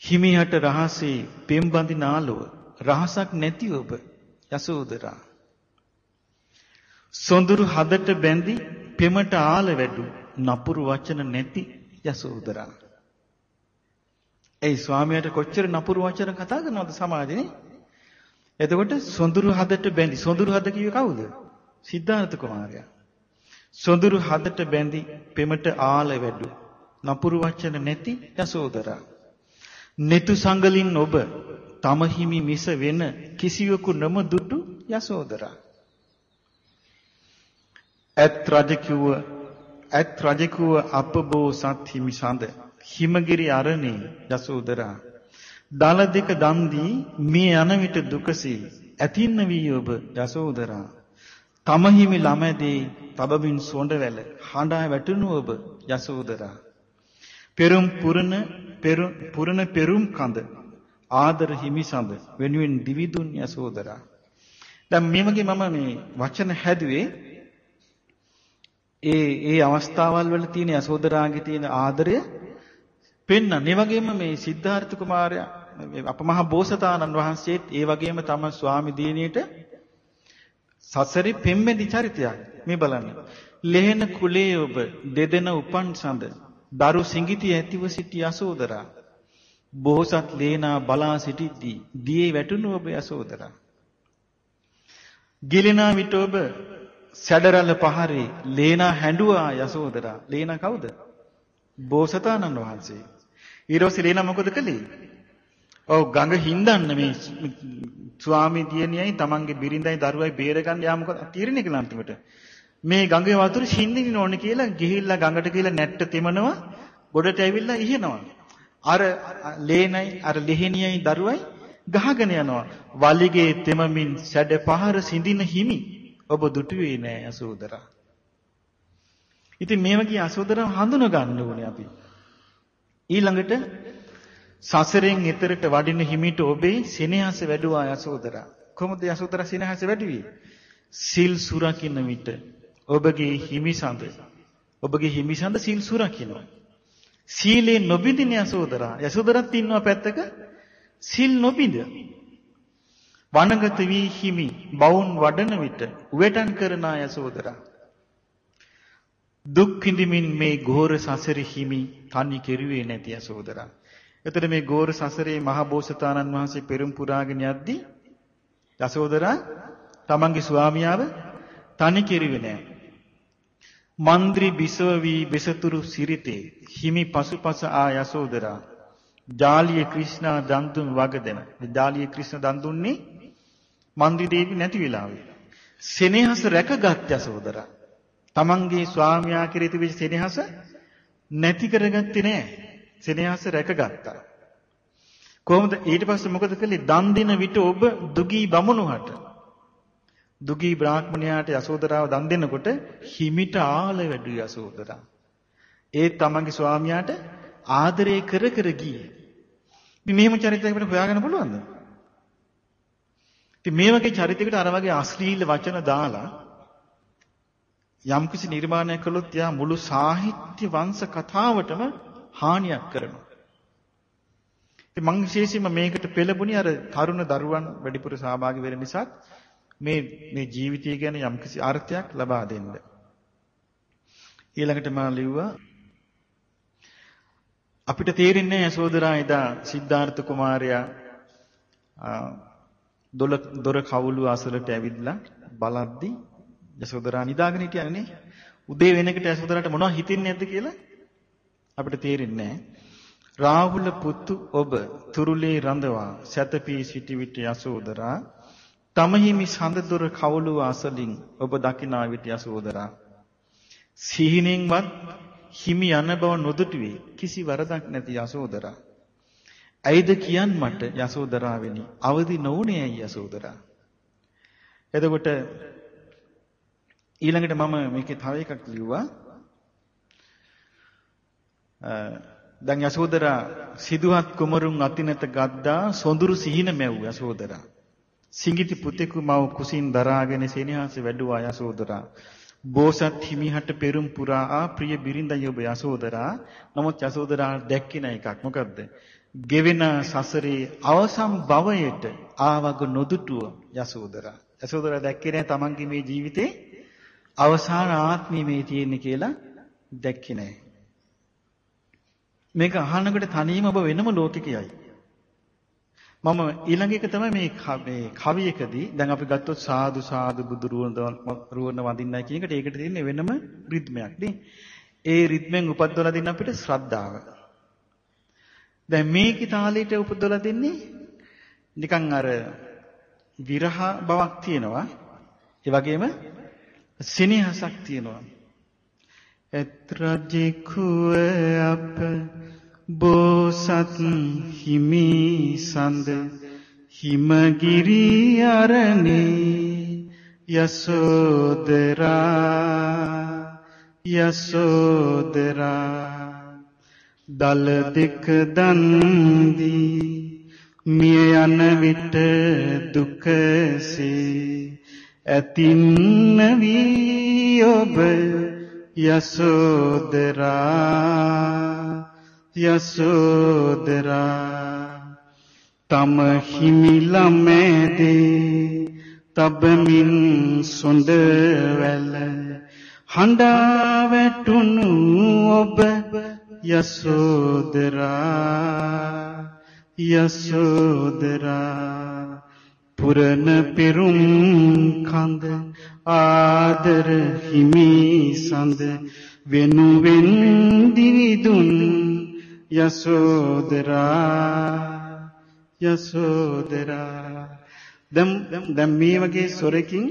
හිමිහට රහසේ පෙම්බඳින ආලුව රහසක් නැති ඔබ යසෝදරා. සොඳුරු හදට බැඳි පෙමට ආල වැඩු නපුරු වචන නැති යසෝදරා. ඒ ස්වාමියාට කොච්චර නපුරු වචන කතා කරනවද සමාජනේ? එතකොට සොඳුරු හදට බැඳි සොඳුරු හද කිව්වේ කවුද? සිද්ධාර්ථ කුමාරයා. සොඳුරු හදට බැඳි පෙමට ආල වැඩු. නපුරු වචන නැති යසෝදරා. netu සංගලින් ඔබ තම හිමි මිස වෙන කිසිවෙකු නම දුටු යසෝදරා. ඇත් රජ කිව්ව ඇත් රජ කිව්ව අපබෝ සත් හිමි සඳ හිමගිරි අරණේ යසෝදරා. දල දෙක දන් දී මේ යන විට දුකසේ ඇතින්න වී ඔබ යසෝදරා. තමහිමි ළමැදී තබමින් සොඬවැල හඬා වැටුණු ඔබ යසෝදරා පෙරුම් පුරන පුරන පෙරුම් කඳ ආදර හිමි සඳ වෙනුවෙන් දිවිදුන් යසෝදරා දැන් මේ වගේ මම මේ වචන හැදුවේ ඒ ඒ අවස්ථාවල් වල තියෙන යසෝදරාගේ තියෙන ආදරය පෙන්වන්න. ඒ වගේම මේ සිද්ධාර්ථ කුමාරයා අපමහා බෝසතාණන් වහන්සේත් ඒ වගේම තම ස්වාමි දිනියට සසරේ පෙම්මෙදි චරිතයක්. මේ බලන්න. ලෙහෙන කුලේ ඔබ දෙදෙන උපන් සඳ දරු සිඟිති ඇතිව සිටි යසෝදරා. බෝසත් ලේනා බලා සිටිද්දී දියේ වැටුණු ඔබ යසෝදරා. ගිලිනා විට ඔබ සැඩරල පහරේ ලේනා හැඬුවා යසෝදරා. ලේනා කවුද? බෝසතාණන් වහන්සේ. ඊරෝසි ලේනා මොකද කළේ? ඔව් ගඟ හින්දන්න මේ ස්වාමි දියණියයි තමන්ගේ බිරිඳයි දරුවයි බේරගන්න යා මොකද තීරණය කළා අන්තිමට. මේ ගඟේ වතුර සින්දින්න ඕනේ කියලා ගිහිල්ලා ගඟට කියලා නැට්ට තෙමනවා ගොඩට ඇවිල්ලා ඉහෙනවා. අර ලේනයි අර ලෙහෙනියයි දරුවයි ගහගෙන යනවා. වලිගේ තෙමමින් සැඩ පහර සිඳින හිමි ඔබ දුටුවේ නෑ අසෝදරා. ඉතින් මේ වගේ අසෝදරා හඳුන ගන්න ඕනේ අපි. ඊළඟට සසරෙන් එතරට වඩින හිමිට ඔබේ සෙනෙහස වැඩුවා යසෝදරා. කොහොමද යසෝදරා සෙනෙහස වැඩිවේ? සිල් සුරකින්න විට ඔබගේ හිමිසඳ ඔබගේ හිමිසඳ සිල් සුරකින්නවා. සීලේ නොබින්දින යසෝදරා. යසෝදරත් ඉන්නවා පැත්තක සිල් නොබින්ද. වනගත වී හිමි බවුන් වඩන විට උවටන් කරන යසෝදරා. දුක් විඳිමින් මේ ගෝර සසර හිමි තනි කෙරුවේ නැති යසෝදරා. එතකොට මේ ගෝර සසරේ මහ බෝසතාණන් වහන්සේ පෙරම් පුරාගෙන යද්දී යසෝදරා තමන්ගේ ස්වාමියාව තනි කෙරුවේ නැහැ. මන්ද්‍රි බිසව වී බෙසතුරු සිරිතේ හිමි පසුපස ආ යසෝදරා ජාලිය ක්‍රිෂ්ණා දන් දුන් වගදෙන. ජාලිය ක්‍රිෂ්ණ දන් දුන්නේ මන්ද්‍රි දේවි නැති වෙලාවේ. සෙනෙහස රැකගත් යසෝදරා. තමන්ගේ ස්වාමියා කෙරෙහි තිබෙච්ච සෙනෙහස නැති කරගත්තේ නැහැ. සෙනෙහස රැකගත්තා. කොහොමද ඊට පස්සේ මොකද කළේ? දන් දින විට ඔබ දුගී බමුණුහට දුගී බ්‍රාහ්මණයාට යසෝදරාව දන් දෙනකොට හිමිට ආල වැඩි යසෝදරා. ඒ තමන්ගේ ස්වාමියාට ආදරය කර කර ගියේ. ඉතින් මෙහෙම චරිතයක් අපිට හොයාගන්න පුළුවන්ද? ඉතින් මේ වගේ චරිතයකට අර වගේ අශ්ලීල වචන දාලා යම්කිසි නිර්මාණයක් කළොත් යා මුළු සාහිත්‍ය වංශ කතාවටම හානියක් කරනවා. ඉතින් මම විශේෂයෙන්ම මේකට පෙළඹුණේ අර තරුණ දරුවන් වැඩිපුර සහභාගී වෙන නිසා මේ මේ ජීවිතය ගැන යම්කිසි අර්ථයක් ලබා දෙන්න. ඊළඟට මා ලිව්වා අපිට තේරෙන්නේ යසෝදරා එදා සිද්ධාර්ථ කුමාරයා දොර දොර කවුළු අසලට ඇවිදලා බලද්දි යසෝදරා නිදාගෙන හිටියනේ උදේ වෙනකොට යසෝදරාට මොනවද හිතෙන්නේ නැද්ද කියලා අපිට තේරෙන්නේ රාහුල පුතු ඔබ තුරුලේ රඳවා සැතපී සිටි විට යසෝදරා තමහිමි සඳ දොර කවුළුව අසලින් ඔබ දකිනා විට යසෝදරා. සිහිනෙන්වත් හිමි යන බව නොදුටුවේ කිසි වරදක් නැති යසෝදරා. ඇයිද කියන් මට යසෝදරාවෙනි? අවදි නොවුනේ ඇයි යසෝදරා? එතකොට ඊළඟට මම මේකේ තව එකක් ලිව්වා. දැන් යසෝදරා සිදුහත් කුමරුන් අතිනත ගද්දා සොඳුරු සිහින මැව් යසෝදරා සිඟිති පුතෙකු මව කුසින් දරාගෙන සෙනෙහස වැඩුවා යසෝදරා. බෝසත් හිමිහට පෙරුම් පුරා ආ ප්‍රිය බිරිඳයි ඔබ යසෝදරා. නමුත් යසෝදරා දැක්කේ නැ එකක්. මොකද්ද? ගෙවෙන සසරේ අවසම් භවයට ආවග නොදුටුව යසෝදරා. යසෝදරා දැක්කේ නැහැ තමන්ගේ මේ ජීවිතේ අවසාන ආත්මය මේ තියෙන්නේ කියලා දැක්කේ නැහැ. මේක අහනකොට තනියම ඔබ වෙනම ලෝකිකයයි. මම ඊළඟ එක තමයි මේ මේ කවියකදී දැන් අපි ගත්තොත් සාදු සාදු බුදු රුවන වඳින්නයි කියන එකට ඒකට තියෙන වෙනම රිද්මයක් නේ. ඒ රිද්මෙන් උපද්දවලා දෙන්න අපිට ශ්‍රද්ධාව. දැන් මේකේ තාලෙට උපද්දවලා දෙන්නේ නිකන් අර විරහ බවක් තියෙනවා. ඒ වගේම සෙනෙහසක් තියෙනවා. එත් රජෙකුව අප බෝසත් හිමි සඳ හිමගිරි අරණේ යසෝදරා යසෝදරා. දල දෙක දන්දී මිය යන විට දුකසේ ඇතින්න වී ඔබ යසෝදරා යසෝදරා. තම හිමි ළමේදී තබමින් සොඳ වැල හඬා වැටුණු ඔබ යසෝදරා යසෝදරා. පුරන පෙරුම් කඳ ආදර හිමි සඳ වෙනුවෙන් දිවිදුන් යසෝදරා යසෝදරා දැන් දැන් මේ වගේ සොරකින්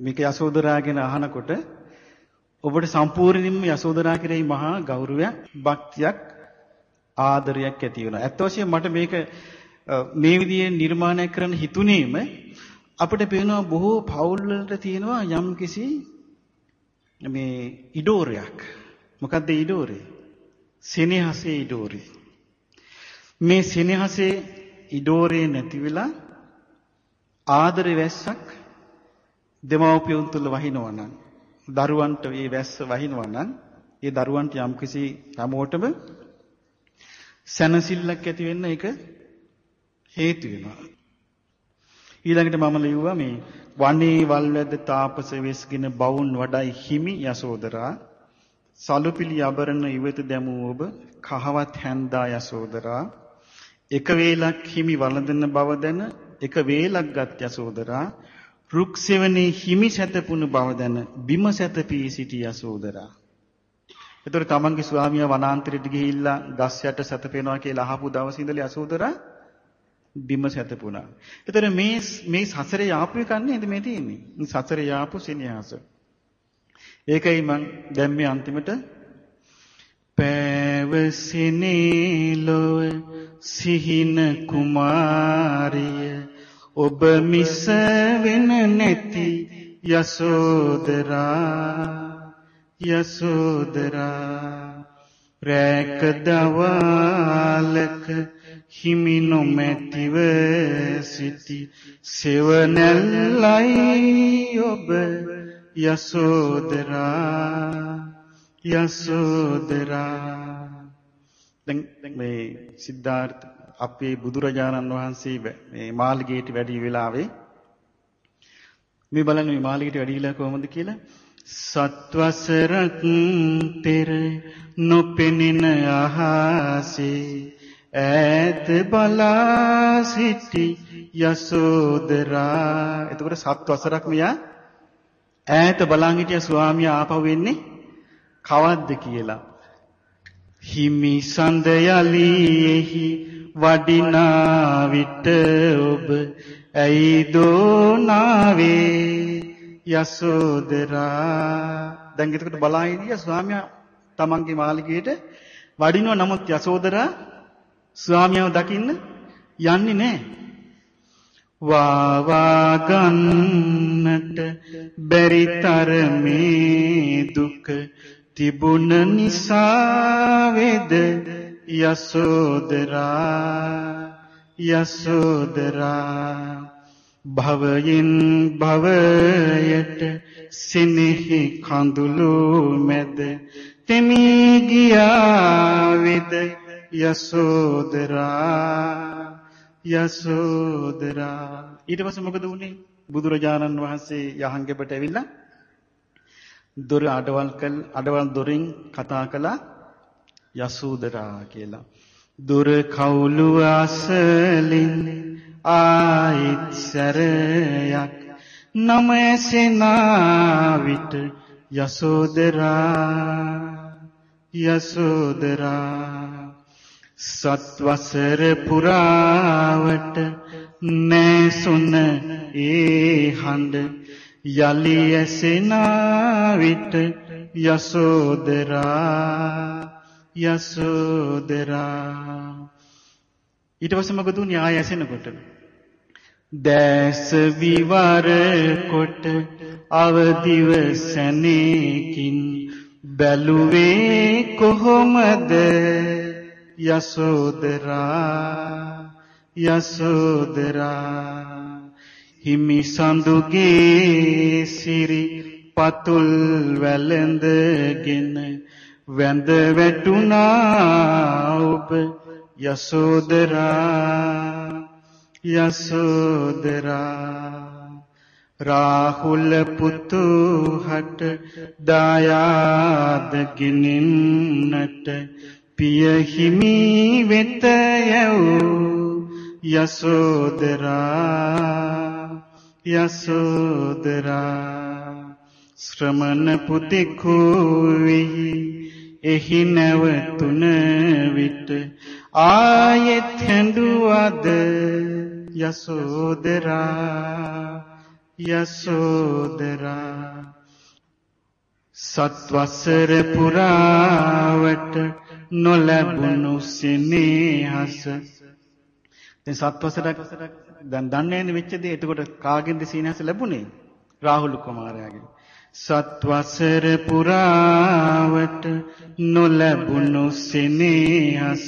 මේක යසෝදරා ගැන අහනකොට ඔබට සම්පූර්ණයෙන්ම යසෝදරා කෙරෙහි මහා ගෞරවයක් භක්තියක් ආදරයක් ඇති වෙනවා. ඇත්ත වශයෙන්ම මට මේක මේ විදිහේ නිර්මාණය කරන්න හිතුනේම අපිට පේනවා බොහෝ පවුල් වලට තියෙනවා යම්කිසි මේ ඉඩෝරයක්. මොකද්ද ඉඩෝරේ? සෙනෙහසේ ඉඩෝරේ. මේ සෙනෙහසේ ඉඩෝරේ නැති වෙලා ආදරේ වැස්සක් දෙමව්පියන් තුල වහිනවා නම් දරුවන්ට මේ වැස්ස වහිනවා නම් ඒ දරුවන්ට යම්කිසි හැමෝටම සැනසෙල්ලක් ඇති වෙන්න ඒක හේතු වෙනවා. ඊළඟට මම ලියුවා මේ වනේ වල්වැද තාපස වෙස්ගෙන බවුන් වඩයි හිමි යසෝදරා සලුපිලි අබරණ ඉවත දැමූ ඔබ කහවත් හැන්දා යසෝදරා එක වේලක් හිමි වළඳන බව දැන එක වේලක් ගත් යසෝදරා රුක් සෙවණේ හිමි සැතපුණු බව දැන බිම සැතපී සිටි යසෝදරා එතකොට තමන්ගේ ස්වාමියා වනාන්තරයට ගිහිල්ලා ගස් යට සැතපෙනවා කියලා අහපු දවසේ ඉඳලා යසෝදරා බිම සැතපුණා. එතකොට මේ මේ සසරේ යාපු එකක් නේද මේ තියෙන්නේ? සසරේ යාපු සෙනෙහස. ඒකයි මං දැන් මේ අන්තිමට පෑවසිනේ ලොව සිහින කුමාරිය ඔබ මිස වෙන නැති යසෝදරා යසෝදරා රැක දවාලක හිමි නොමැතිව සිටි සෙවණැල්ලයි ඔබ යසෝදරා යසෝදරා. දැන් මේ සිද්ධාර්ථ අපේ බුදුරජාණන් වහන්සේ මේ මාළිගයට වැඩි වෙලාවේ මේ බලන්න මේ මාළිගයට වැඩිලා කොහොමද කියලා? සත්වසරක් පෙර නොපෙනෙන අහසේ ඈත බලා සිටි යසෝදරා. එතකොට සත්වසරක් මෙයා? ඈත බලන් හිටිය ස්වාමියා ආපහු වෙන්නේ කවද්ද කියලා? හිමි සඳ යලිෙහි වඩිනා විට ඔබ ඇයිදෝ නාවේ යසෝදරා. දැන් එතකොට බලා හිටියා ස්වාමියා තමන්ගේ මාලිගයට වඩිනවා නමුත් යසෝදරා ස්වාමියාව දකින්න යන්නේ නැහැ වාවා ගන්නට බැරි තරමේ දුක තිබුණ නිසා වේද යසෝදරා යසෝදරා භවයෙන් භවයට සිනෙහි කඳුළු මැද තෙමී ගියා වෙද යසෝදරා යසෝදරා. ඊට පස්සේ මොකද වුනේ? බුදුරජාණන් වහන්සේ යහංගෙබට ඇවිල්ලා දොර අඩවල් කල් අඩවල් දොරින් කතා කළා යසෝදරා කියලා. දොර කවුළු අසලින් ආයිත් සැරයක් නම ඇසෙනා විට යසෝදරා යසෝදරා. සත්වසර පුරාවට නෑසුන ඒ හඬ යලි ඇසෙනා විට යසෝදරා යසෝදරා. ඊට පස්සේ මොකද උනේ ආය ඇසෙනකොට දැස විවර කොට අවදිව සැනේකින් බැලුවේ කොහොමද? යසෝදරා යසෝදරා. හිමි සඳුගේ සිරි පතුල් වැළඳගෙන වැඳ වැටුණා ඔබ යසෝදරා. යසෝදරා. රාහුල පුතුහට දායාද ගිනින්නට පිය හිමි වෙත යවූ යසෝදරා යසෝදරා. ශ්‍රමණ පුතෙකු වෙයි එහි නැවතුන විට ආයෙත් හැඬුවද යසෝදරා යසෝදරා. සත්වසර පුරාවට නොලැබුණු සිනේහස. දැන් සත්වසරක් දැන් දන්නේ නැති වෙච්ච දේ. එතකොට කාගෙන්ද සීනහස ලැබුණේ? රාහුල කුමාරයාගෙන්. සත්වසර පුරාවට නොලැබුණු සෙනෙහස.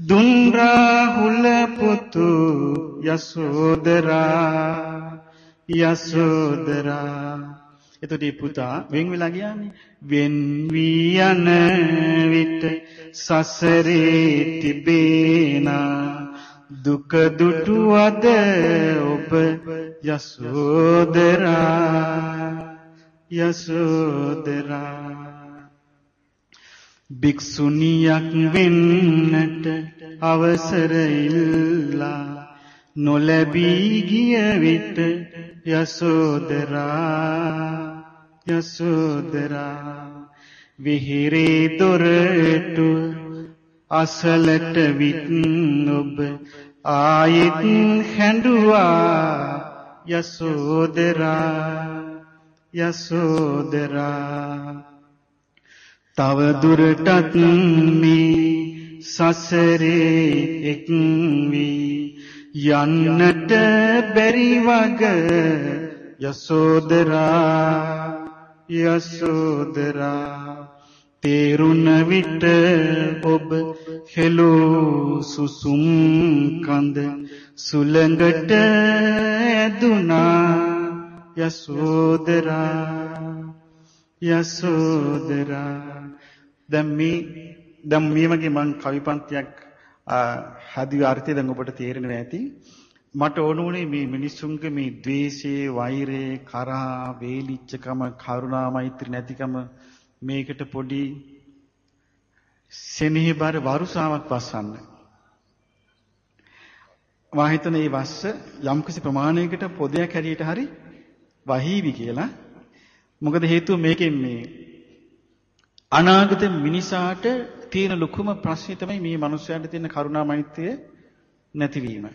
දුන් රාහුල පුතු යසෝදරා යසෝදරා. එතකොට පුතා වෙන් වෙලා ගියානේ වෙන් වී යන විට සසරේ තිබේනා දුක දුටුවද ඔබ යසෝදරා යසෝදරා. භික්ෂුණියක් වෙන්නට අවසර ඉල්ලා නොලැබී ගිය විට යසෝදරා යසෝදරා විහිරේ දොරටු අසලට විත් ඔබ ආයෙත් හැඬුවා. යසෝදරා යසෝදරා තව දුරටත් මේ සසරේ එක් වී යන්නට බැරි වග යසෝදරා යසෝදරා. තේරුණ විට ඔබ හෙළෝ සුසුම් කඳ සුළඟට ඇදුනා. යසෝදරා යසෝදරා. දැන් මේ දැන් මේ වගේ මං කවි පන්තියක් හදිවි අර්ථය දැන් ඔබට තේරෙනවා ඇති මට ඕන උනේ මේ මිනිස්සුන්ගේ මේ द्वේෂයේ වෛරයේ කරහා වේලිච්චකම කරුණා මෛත්‍රී නැතිකම මේකට පොඩි සෙනෙහබර වරුසාවක් වස්සන්න මා හිතන මේ වස්ස යම්කිසි ප්‍රමාණයකට පොදයක් හැටියට හරි වහීවි කියලා. මොකද හේතුව මේකෙන් මේ අනාගත මිනිසාට තියෙන ලොකුම ප්‍රශ්නේ තමයි මේ මිනිස්යාට තියෙන කරුණා මෛත්‍රිය නැතිවීම.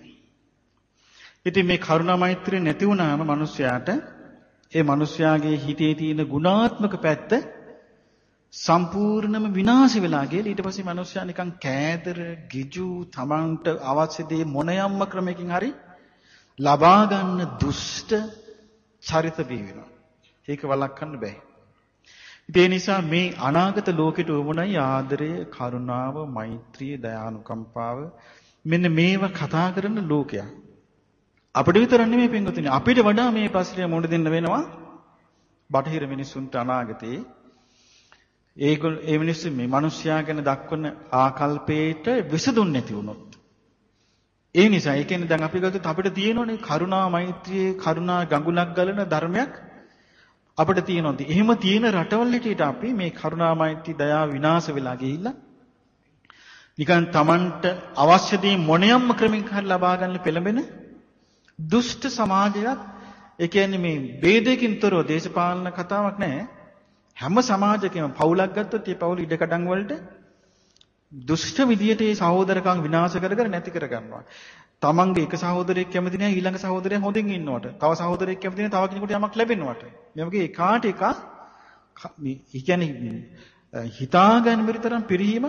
ඉතින් මේ කරුණා මෛත්‍රිය නැති වුණාම මිනිස්යාට ඒ මිනිස්යාගේ හිතේ තියෙන ගුණාත්මක පැත්ත සම්පූර්ණයෙන්ම විනාශ වෙලා ගිහලා ඊට පස්සේ මිනිස්සයා නිකන් කෑදර, ගිජු, තමන්ට අවශ්‍ය දේ මොන යම්ම ක්‍රමයකින් හරි ලබා ගන්න දුෂ්ට චරිත බිහි වෙනවා. ඒක වළක්වන්න බෑ. ඒ නිසා මේ අනාගත ලෝකෙට උවමනයි ආදරය, කරුණාව, මෛත්‍රිය, දයානුකම්පාව මෙන්න මේව කතා කරන ලෝකයක්. අපිට විතර නෙමෙයි පින්වතුනි අපිට වඩා මේ ප්‍රශ්නය මුහුණ දෙන්න වෙනවා බටහිර මිනිස්සුන්ට අනාගතේ. ඒගොල්ල ඒ මිනිස්සු මේ මිනිස්යා ගැන දක්වන ආකල්පයට විසඳුම් නැති වුණොත් ඒ නිසා ඒ කියන්නේ දැන් අපි ගත්තොත් අපිට තියෙනෝනේ කරුණා මෛත්‍රියේ කරුණා ගඟුලක් ගලන ධර්මයක්. අපිට තියෙනවා. එහෙම තියෙන රටවල් හිටියට අපි මේ කරුණා මෛත්‍රී දයාව විනාශ වෙලා ගිහිල්ලා නිකන් Tamanට අවශ්‍ය දේ මොනියම්ම ක්‍රමයකින් හරි ලබා ගන්න පෙළඹෙන දුෂ්ට සමාජයක් ඒ කියන්නේ මේ ભેදයකින් තොරව දේශපාලන කතාවක් නැහැ. හැම සමාජයකම පවුලක් ගත්තොත් ඒ පවුල ඉඩකඩම් වලට දුෂ්ට විදියට මේ සහෝදරකම් විනාශ කර කර නැති කර ගන්නවා. තමන්ගේ එක සහෝදරයෙක් කැමති නැහැ ඊළඟ සහෝදරයා හොඳින් ඉන්නවට. තව සහෝදරයෙක් කැමති නැහැ තව කෙනෙකුට යමක් ලැබෙනවට. මේ වගේ එකාට එක මේ කියන්නේ හිතා ගන්න බැරි තරම් පිරිහීම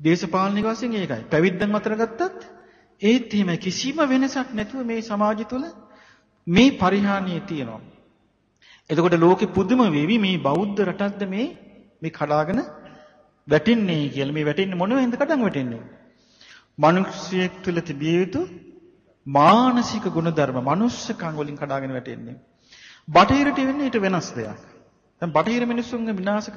දේශපාලනික වශයෙන් ඒකයි. පැවිද්දන් අතර ගත්තත් ඒත් එහෙම කිසිම වෙනසක් නැතුව මේ සමාජය තුළ මේ පරිහානිය තියෙනවා. එතකොට ලෝකෙ පුදුම වෙවි මේ බෞද්ධ රටක්ද මේ මේ කඩාගෙන වැටෙන්නේ කියලා මේ වැටෙන්නේ මොනවෙන්ද කඩන් වැටෙන්නේ? මිනිස්සෙක් තුළ තිබිය යුතු මානසික ගුණධර්ම මනුස්සකම් වලින් කඩාගෙන වැටෙන්නේ. බටහිරට වෙන්නේ ඊට වෙනස් දෙයක්. දැන් බටහිර මිනිස්සුන්ගේ විනාශක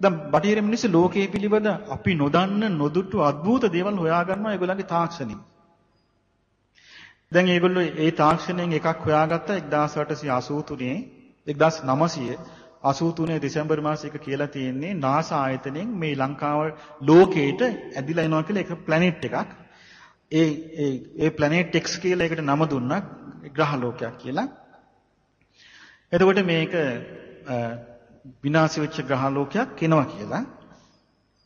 දැන් බටහිර මිනිස්සු ලෝකයේ පිළිබඳ අපි නොදන්න නොදුටු අద్భుත දේවල් හොයාගන්නවා ඒගොල්ලන්ගේ තාක්ෂණින්. දැන් ඒගොල්ලෝ ඒ තාක්ෂණයෙන් එකක් හොයාගත්තා 1883 1900 83 දෙසැම්බර් මාසයක කියලා තියෙන්නේ NASA ආයතනයෙන් මේ ලංකාව ලෝකේට ඇදිලා එනවා කියලා එක ප්ලැනට් එකක්. ඒ ඒ ඒ ප්ලැනට් X කියලා එකට නම දුන්නා ග්‍රහ ලෝකයක් කියලා. එතකොට මේක විනාශ වෙච්ච ග්‍රහ ලෝකයක් වෙනවා කියලා.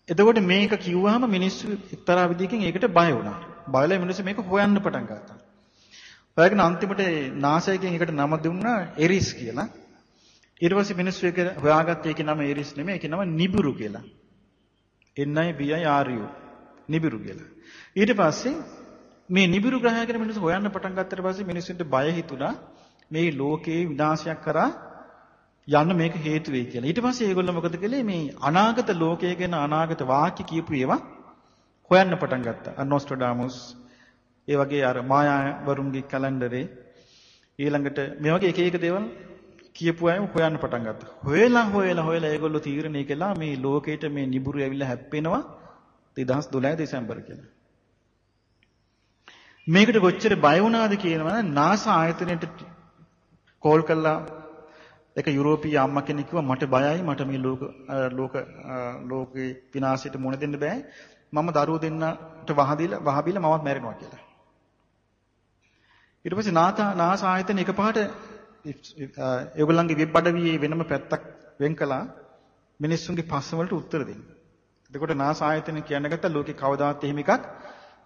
එතකොට මේක කිව්වහම මිනිස්සු එක්තරා විදිහකින් ඒකට බය වුණා. බයලා මිනිස්සු මේක හොයන්න පටන් ගත්තා. හොයගෙන අන්තිමට නාසයෙන් එකට නම දුන්නා එරිස් කියලා. ඊට පස්සේ මිනිස්සු ඒක හොයාගත්ත ඒකේ නම එරිස් නෙමෙයි ඒකේ නම නිබුරු කියලා. NI BI RU නිබුරු කියලා. ඊට පස්සේ මේ නිබුරු ග්‍රහය ගැන මිනිස්සු හොයන්න පටන් ගත්තට පස්සේ මිනිස්සුන්ට බය හිතුණා මේ ලෝකේ විනාශයක් කරා යන්න මේක හේතු වෙයි කියලා. ඊට පස්සේ ඒගොල්ලෝ මොකද කළේ මේ අනාගත ලෝකය ගැන අනාගත වාක්‍ය කියපු ඒවා හොයන්න පටන් ගත්තා. අනොස්ට්‍රඩාමස් ඒ වගේ අර මායාවරුන්ගේ කැලෙන්ඩරේ ඊළඟට මේ වගේ එක එක දේවල් කියපු අයම හොයන්න පටන් ගත්තා. හොයලා හොයලා හොයලා ඒගොල්ලෝ තීරණය කළා මේ ලෝකෙට මේ නිබුරු ඇවිල්ලා හැප්පෙනවා 2012 දෙසැම්බර් කියලා. මේකට කොච්චර බය වුණාද කියනවා නම් NASA ආයතනයට කෝල් කළා එක යුරෝපීය අම්මා කෙනෙක් කිව්වා මට බයයි මට මේ ලෝක ලෝක ලෝකේ විනාශයට මුහුණ දෙන්න බෑ මම දරුවෝ දෙන්නට වහදීලා වහබිලා මමත් මැරෙනවා කියලා. ඊට පස්සේ නාතා නාස ආයතන එකපාරට Uh, ඒගොල්ලන්ගේ වෙබ් අඩවියේ වෙනම පැත්තක් වෙන් කළා මිනිස්සුන්ගේ ප්‍රශ්න වලට උත්තර දෙන්න. එතකොට නාස ආයතන කියන්න ගත්තා ලෝකේ කවදාවත් එහෙම එකක්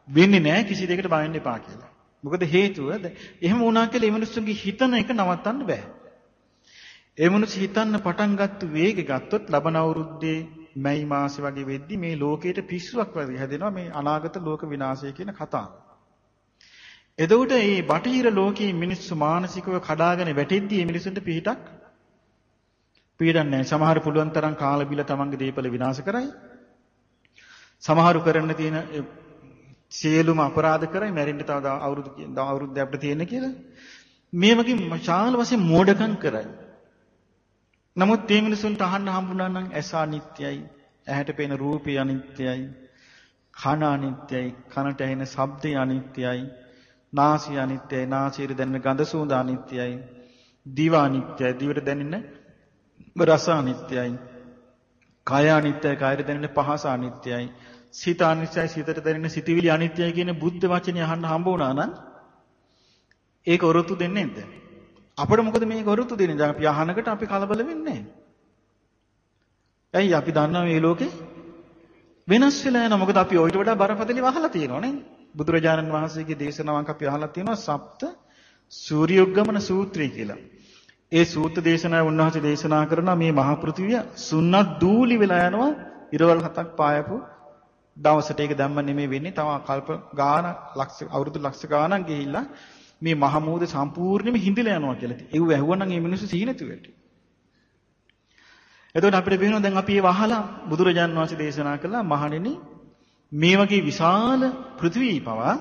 වෙන්නේ නැහැ කිසි දෙයකට බය වෙන්න එපා කියලා. මොකද හේතුව එහෙම වුණා කියලා මේ මිනිස්සුන්ගේ හිතන එක නවත්තන්න බෑ. ඒ මිනිස්සු හිතන්න පටන් ගත්ත වේගෙ ගත්තොත් ලබන අවුරුද්දේ මැයි මාසේ වගේ වෙද්දි මේ ලෝකයට පිස්සුවක් වගේ හැදෙනවා මේ අනාගත ලෝක විනාශය කියන කතාව. එතකොට මේ බටහිර ලෝකයේ මිනිස්සු මානසිකව කඩාගෙන වැටෙද්දී මේ මිනිසුන්ට පිහිටක් පීඩන්නේ සමහර පුළුවන් තරම් කාල බිල තමන්ගේ දීපල විනාශ කරයි. සමහරු කරන්න තියෙන සියලුම අපරාධ කරයි මැරෙන්න තව අවුරුදු අවුරුද්ද අපිට තියෙන කියලා. මේ වගේ ශාල වශයෙන් මෝඩකම් කරයි. නමුත් මේ මිනිසුන්ට අහන්න හම්බුනා නම් ඇස අනිත්‍යයි, ඇහැට පෙනෙන රූපය අනිත්‍යයි, කන අනිත්‍යයි, කනට ඇහෙන ශබ්දය අනිත්‍යයි, නාසය අනිත්‍යයි, නාසයට දැනෙන ගඳ සුවඳ අනිත්‍යයි, දිව අනිත්‍යයි, දිවට දැනෙන රස අනිත්‍යයි, කය අනිත්‍යයි, කයට දැනෙන පහස අනිත්‍යයි, සිත අනිත්‍යයි, සිතට දැනෙන සිතිවිලි අනිත්‍යයි කියන බුද්ධ වචනේ අහන්න හම්බ වුණා නම් ඒක ඔරොත්තු දෙන්නේ නැද්ද? අපිට මොකද මේ ගොරුතු දෙන්නේ? දැන් අපි අහනකට අපි කලබල වෙන්නේ ඇයි අපි දන්නවා මේ ලෝකේ වෙනස් වෙලා යනවා. මොකද අපි ඔయిత වඩා බරපතලව අහලා තියෙනවා නේ. බුදුරජාණන් වහන්සේගේ දේශනාවක් අපි අහලා තියෙනවා සප්ත සූර්යෝග්ගමන සූත්‍රය කියලා. ඒ සූත්‍ර දේශනාව උන්වහන්සේ දේශනා කරන මේ මහ පෘථිවිය සුන්නත් දූලි වෙලා යනවා ඉරවල් හතක් පායපු දවසට ඒක දැම්ම නෙමෙයි වෙන්නේ. තව කල්ප ගාන ලක්ෂ අවුරුදු ලක්ෂ ගානක් ගිහිල්ලා මේ මහමෝද සම්පූර්ණයෙන්ම හිඳිලා යනවා කියලා. ඒව ඇහුවනම් මේ මිනිස්සු සිහි නැති වෙටි. එතකොට අපිට පේනවා දැන් අපි ඒව අහලා බුදුරජාන් වහන්සේ දේශනා කළා මහණෙනි මේ වගේ විශාල පෘථිවි පවා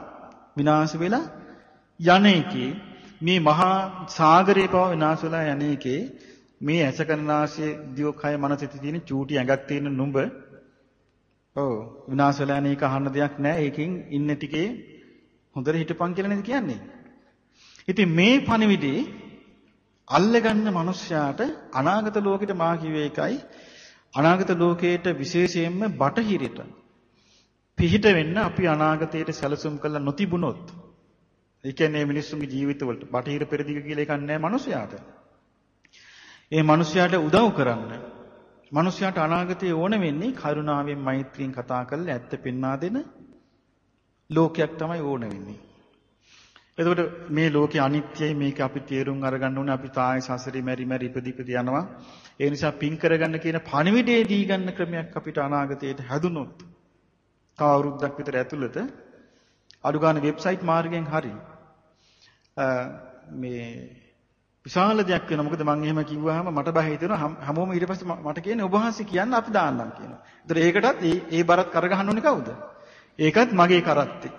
විනාශ වෙලා යන එකේ මේ මහා සාගරේ පවා විනාශ වෙලා යන එකේ මේ ඇසකනාශයේ දියෝකය මනසිත තියෙන චූටි ඇඟක් තියෙන නුඹ ඔව් විනාශ වෙලා යන එක අහන්න දෙයක් නැහැ ඒකෙන් ඉන්න ටිකේ හොඳට හිටපන් කියලා නේද කියන්නේ? ඉතින් මේ පණිවිඩේ අල්ලගන්න මිනිස්යාට අනාගත ලෝකෙට මා කිව්වේ එකයි අනාගත ලෝකයට විශේෂයෙන්ම බටහිරට පිහිට වෙන්න අපි අනාගතයට සැලසුම් කළ නොතිබුණොත් ඒ කියන්නේ මිනිස්සුන්ගේ ජීවිතවලට බටහිර පෙරදිග කියලා එකක් නැහැ මිනිස්යාට. ඒ මිනිස්යාට උදව් කරන්න. මිනිස්යාට අනාගතයේ ඕන වෙන්නේ කරුණාවෙන් මෛත්‍රියෙන් කතා කරලා ඇත්ත පෙන්වා දෙන ලෝකයක් තමයි ඕන වෙන්නේ. එතකොට මේ ලෝකේ අනිත්‍යයි මේක අපි තේරුම් අරගන්න ඕනේ අපි තායි සසරේ මෙරි මෙරි ඉපදි ඉපදි යනවා ඒ නිසා පින් කරගන්න කියන පණිවිඩය දී ගන්න ක්‍රමයක් අපිට අනාගතයට හැදුනොත් තව අවුරුද්දක් විතර ඇතුළත අඩු ගන්න වෙබ්සයිට් මාර්ගයෙන් හරි මේ විශාල දෙයක් වෙනවා මොකද මම එහෙම කිව්වහම මට බය හිතෙනවා හැමෝම ඊට පස්සේ මට කියන්නේ ඔබ වහන්සේ කියන්න අපි දාන්නම් කියනවා. ඒතර ඒකටත් ඒ ඒ බරත් කරගහන්න ඕනේ කවුද? ඒකත් මගේ කරත්තේ.